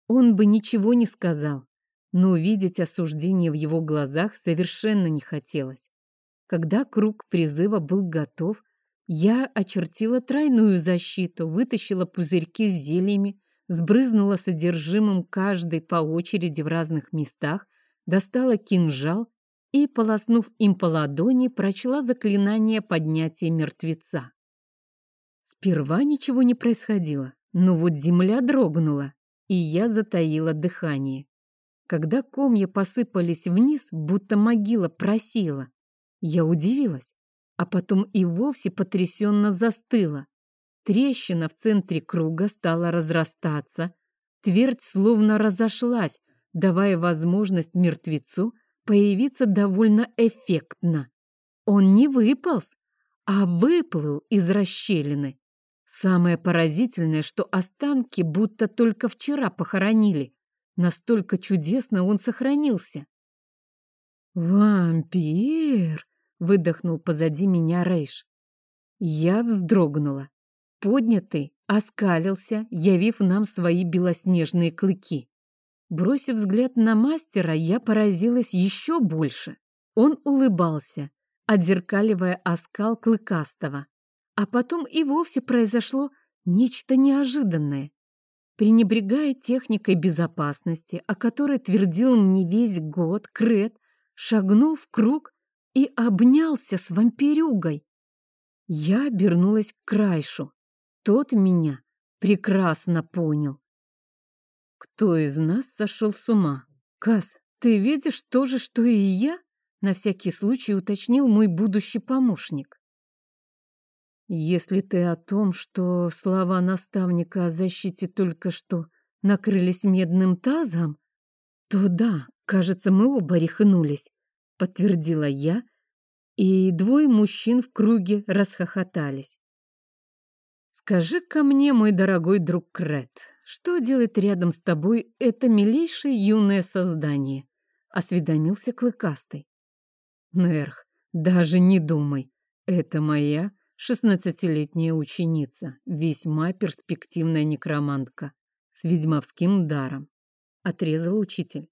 Он бы ничего не сказал, но увидеть осуждение в его глазах совершенно не хотелось. Когда круг призыва был готов, я очертила тройную защиту, вытащила пузырьки с зельями, сбрызнула содержимым каждой по очереди в разных местах, достала кинжал и, полоснув им по ладони, прочла заклинание поднятия мертвеца. Сперва ничего не происходило, но вот земля дрогнула, и я затаила дыхание. Когда комья посыпались вниз, будто могила просила, я удивилась, а потом и вовсе потрясенно застыла. Трещина в центре круга стала разрастаться, твердь словно разошлась, давая возможность мертвецу появиться довольно эффектно. Он не выполз, а выплыл из расщелины. Самое поразительное, что останки будто только вчера похоронили. Настолько чудесно он сохранился. «Вампир!» — выдохнул позади меня Рейш. Я вздрогнула. Поднятый оскалился, явив нам свои белоснежные клыки. Бросив взгляд на мастера, я поразилась еще больше. Он улыбался, отзеркаливая оскал клыкастого. А потом и вовсе произошло нечто неожиданное. Пренебрегая техникой безопасности, о которой твердил мне весь год, Крет шагнул в круг и обнялся с вампирюгой. Я обернулась к Крайшу. Тот меня прекрасно понял. Кто из нас сошел с ума? Кас, ты видишь то же, что и я? На всякий случай уточнил мой будущий помощник. Если ты о том, что слова наставника о защите только что накрылись медным тазом, то да, кажется, мы оба рехнулись, подтвердила я, и двое мужчин в круге расхохотались. Скажи-ка мне, мой дорогой друг Крет, что делает рядом с тобой это милейшее юное создание? Осведомился Клыкастый. Нерх, даже не думай. Это моя шестнадцатилетняя ученица, весьма перспективная некромантка с ведьмовским даром. Отрезал учитель.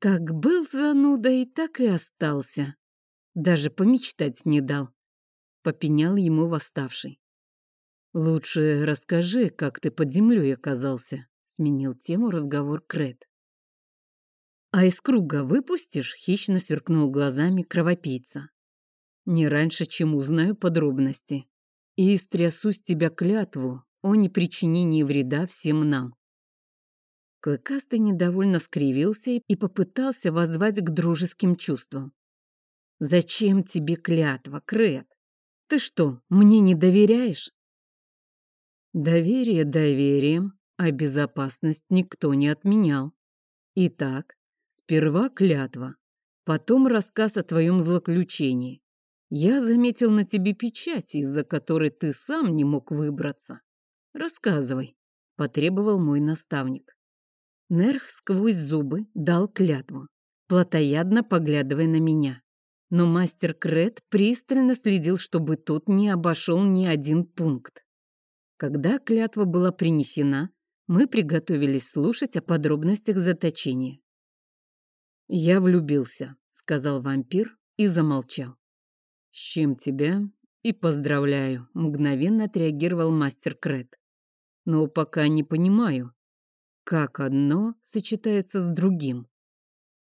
Как был занудой, так и остался. Даже помечтать не дал. Попенял ему восставший. «Лучше расскажи, как ты под землей оказался», — сменил тему разговор Крет. «А из круга выпустишь?» — хищно сверкнул глазами кровопийца. «Не раньше, чем узнаю подробности. И стрясу с тебя клятву о непричинении вреда всем нам». Клыкастый недовольно скривился и попытался воззвать к дружеским чувствам. «Зачем тебе клятва, Крет? Ты что, мне не доверяешь?» Доверие доверием, а безопасность никто не отменял. Итак, сперва клятва, потом рассказ о твоем злоключении. Я заметил на тебе печать, из-за которой ты сам не мог выбраться. Рассказывай, потребовал мой наставник. Нерх сквозь зубы дал клятву, плотоядно поглядывая на меня. Но мастер Крет пристально следил, чтобы тот не обошел ни один пункт. Когда клятва была принесена, мы приготовились слушать о подробностях заточения. «Я влюбился», — сказал вампир и замолчал. «С чем тебя?» «И поздравляю», — мгновенно отреагировал мастер Крет. «Но пока не понимаю, как одно сочетается с другим».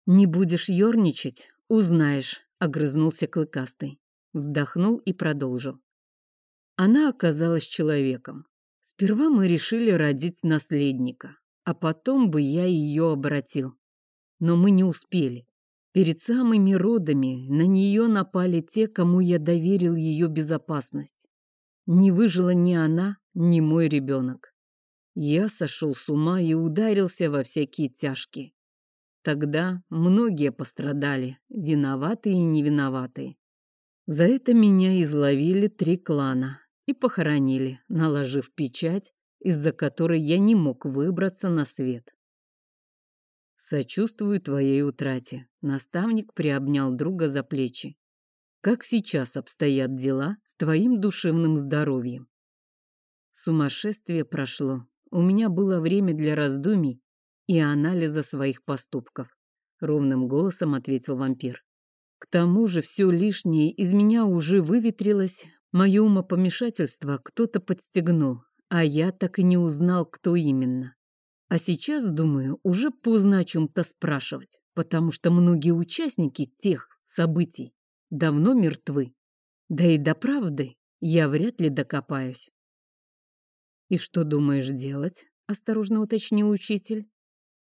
«Не будешь ерничать, узнаешь», — огрызнулся Клыкастый. Вздохнул и продолжил. Она оказалась человеком. Сперва мы решили родить наследника, а потом бы я ее обратил. Но мы не успели. Перед самыми родами на нее напали те, кому я доверил ее безопасность. Не выжила ни она, ни мой ребенок. Я сошел с ума и ударился во всякие тяжкие. Тогда многие пострадали, виноватые и невиноватые. За это меня изловили три клана и похоронили, наложив печать, из-за которой я не мог выбраться на свет. «Сочувствую твоей утрате», — наставник приобнял друга за плечи. «Как сейчас обстоят дела с твоим душевным здоровьем?» Сумасшествие прошло. У меня было время для раздумий и анализа своих поступков. Ровным голосом ответил вампир. К тому же все лишнее из меня уже выветрилось Мое умопомешательство кто-то подстегнул, а я так и не узнал, кто именно. А сейчас, думаю, уже поздно о чем-то спрашивать, потому что многие участники тех событий давно мертвы. Да и до правды я вряд ли докопаюсь. «И что думаешь делать?» — осторожно уточнил учитель.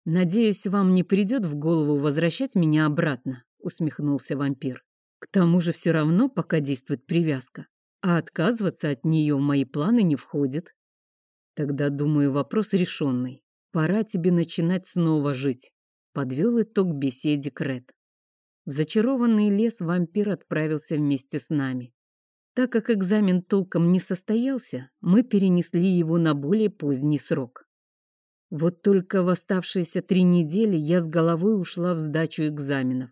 «Надеюсь, вам не придет в голову возвращать меня обратно», — усмехнулся вампир. «К тому же все равно пока действует привязка, а отказываться от нее в мои планы не входит. Тогда, думаю, вопрос решенный. Пора тебе начинать снова жить», — подвел итог беседе Крет. В зачарованный лес вампир отправился вместе с нами. Так как экзамен толком не состоялся, мы перенесли его на более поздний срок. Вот только в оставшиеся три недели я с головой ушла в сдачу экзаменов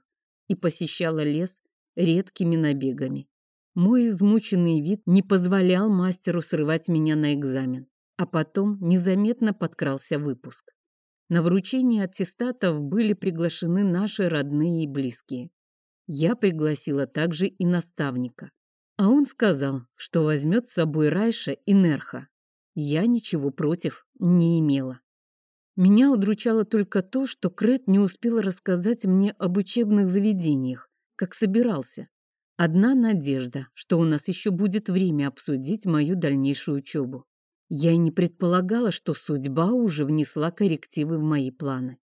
и посещала лес редкими набегами. Мой измученный вид не позволял мастеру срывать меня на экзамен, а потом незаметно подкрался выпуск. На вручение аттестатов были приглашены наши родные и близкие. Я пригласила также и наставника. А он сказал, что возьмет с собой Райша и Нерха. Я ничего против не имела. Меня удручало только то, что Крет не успел рассказать мне об учебных заведениях, как собирался. Одна надежда, что у нас еще будет время обсудить мою дальнейшую учебу. Я и не предполагала, что судьба уже внесла коррективы в мои планы.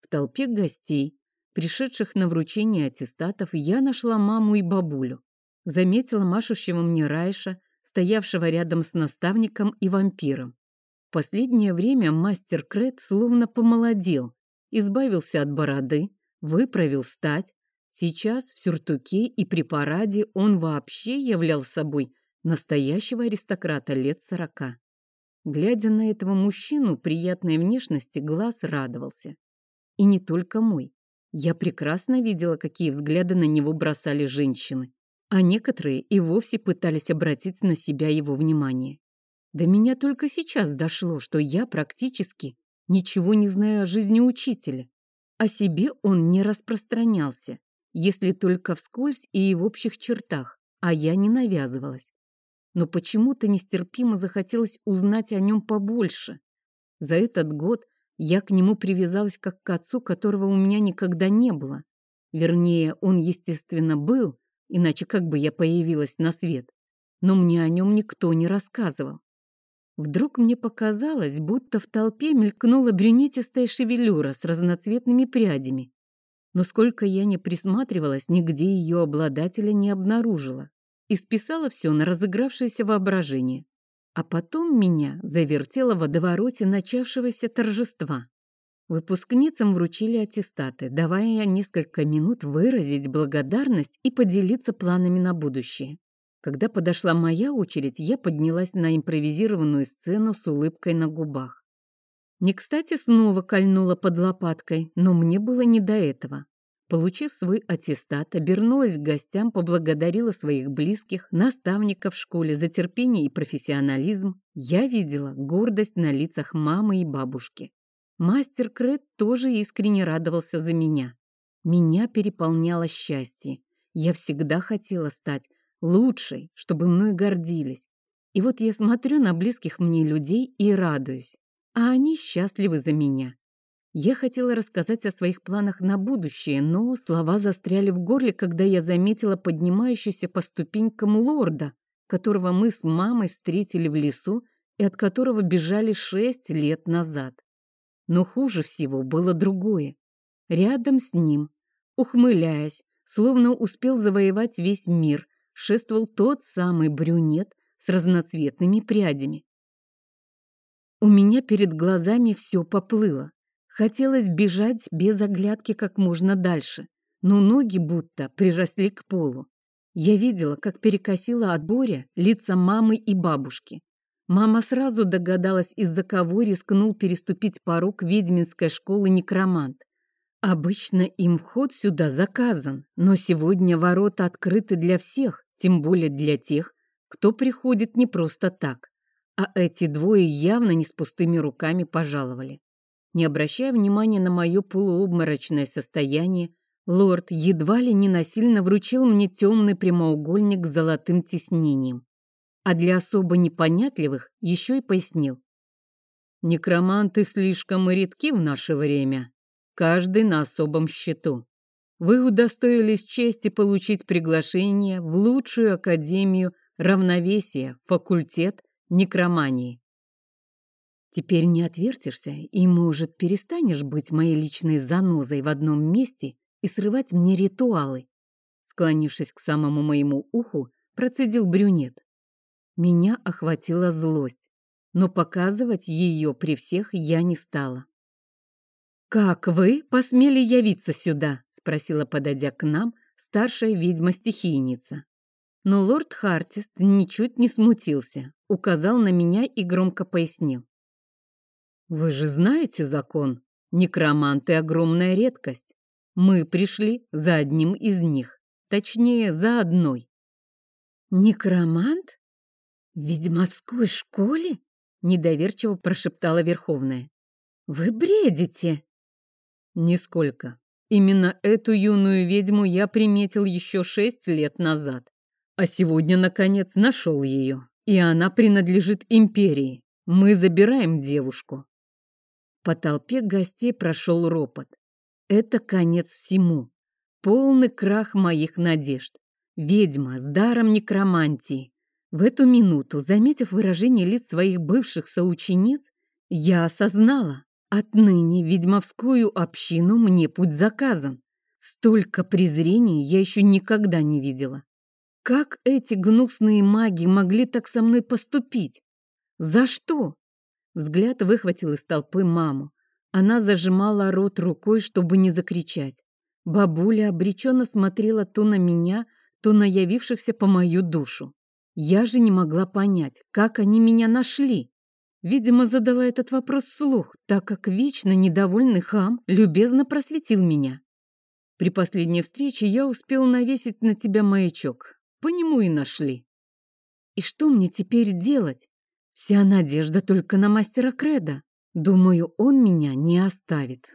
В толпе гостей, пришедших на вручение аттестатов, я нашла маму и бабулю. Заметила машущего мне Райша, стоявшего рядом с наставником и вампиром. В последнее время мастер Крет словно помолодел, избавился от бороды, выправил стать. Сейчас в сюртуке и при параде он вообще являл собой настоящего аристократа лет сорока. Глядя на этого мужчину приятной внешности, глаз радовался. И не только мой. Я прекрасно видела, какие взгляды на него бросали женщины, а некоторые и вовсе пытались обратить на себя его внимание. До меня только сейчас дошло, что я практически ничего не знаю о жизни учителя. О себе он не распространялся, если только вскользь и в общих чертах, а я не навязывалась но почему-то нестерпимо захотелось узнать о нем побольше. За этот год я к нему привязалась как к отцу, которого у меня никогда не было. Вернее, он, естественно, был, иначе как бы я появилась на свет. Но мне о нем никто не рассказывал. Вдруг мне показалось, будто в толпе мелькнула брюнетистая шевелюра с разноцветными прядями. Но сколько я не присматривалась, нигде ее обладателя не обнаружила и списала все на разыгравшееся воображение. А потом меня завертело в водовороте начавшегося торжества. Выпускницам вручили аттестаты, давая несколько минут выразить благодарность и поделиться планами на будущее. Когда подошла моя очередь, я поднялась на импровизированную сцену с улыбкой на губах. Не кстати снова кольнула под лопаткой, но мне было не до этого. Получив свой аттестат, обернулась к гостям, поблагодарила своих близких, наставников в школе за терпение и профессионализм. Я видела гордость на лицах мамы и бабушки. Мастер Крет тоже искренне радовался за меня. Меня переполняло счастье. Я всегда хотела стать лучшей, чтобы мной гордились. И вот я смотрю на близких мне людей и радуюсь. А они счастливы за меня. Я хотела рассказать о своих планах на будущее, но слова застряли в горле, когда я заметила поднимающуюся по ступенькам лорда, которого мы с мамой встретили в лесу и от которого бежали шесть лет назад. Но хуже всего было другое. Рядом с ним, ухмыляясь, словно успел завоевать весь мир, шествовал тот самый брюнет с разноцветными прядями. У меня перед глазами все поплыло. Хотелось бежать без оглядки как можно дальше, но ноги будто приросли к полу. Я видела, как перекосила от боря лица мамы и бабушки. Мама сразу догадалась, из-за кого рискнул переступить порог ведьминской школы некромант. Обычно им вход сюда заказан, но сегодня ворота открыты для всех, тем более для тех, кто приходит не просто так. А эти двое явно не с пустыми руками пожаловали. Не обращая внимания на мое полуобморочное состояние, лорд едва ли не насильно вручил мне темный прямоугольник с золотым тиснением. а для особо непонятливых еще и пояснил. Некроманты слишком редки в наше время, каждый на особом счету. Вы удостоились чести получить приглашение в лучшую академию равновесия, факультет некромании. Теперь не отвертишься и, может, перестанешь быть моей личной занозой в одном месте и срывать мне ритуалы. Склонившись к самому моему уху, процедил брюнет. Меня охватила злость, но показывать ее при всех я не стала. «Как вы посмели явиться сюда?» — спросила, подойдя к нам, старшая ведьма-стихийница. Но лорд Хартист ничуть не смутился, указал на меня и громко пояснил. «Вы же знаете закон. Некроманты — огромная редкость. Мы пришли за одним из них, точнее, за одной». «Некромант?» «В ведьмовской школе?» — недоверчиво прошептала Верховная. «Вы бредите!» «Нисколько. Именно эту юную ведьму я приметил еще шесть лет назад. А сегодня, наконец, нашел ее. И она принадлежит империи. Мы забираем девушку». По толпе гостей прошел ропот. Это конец всему. Полный крах моих надежд. Ведьма с даром некромантии. В эту минуту, заметив выражение лиц своих бывших соучениц, я осознала, отныне ведьмовскую общину мне путь заказан. Столько презрения я еще никогда не видела. Как эти гнусные маги могли так со мной поступить? За что? Взгляд выхватил из толпы маму. Она зажимала рот рукой, чтобы не закричать. Бабуля обреченно смотрела то на меня, то на явившихся по мою душу. Я же не могла понять, как они меня нашли. Видимо, задала этот вопрос вслух, так как вечно недовольный хам любезно просветил меня. При последней встрече я успел навесить на тебя маячок. По нему и нашли. И что мне теперь делать? Вся надежда только на мастера Креда. Думаю, он меня не оставит.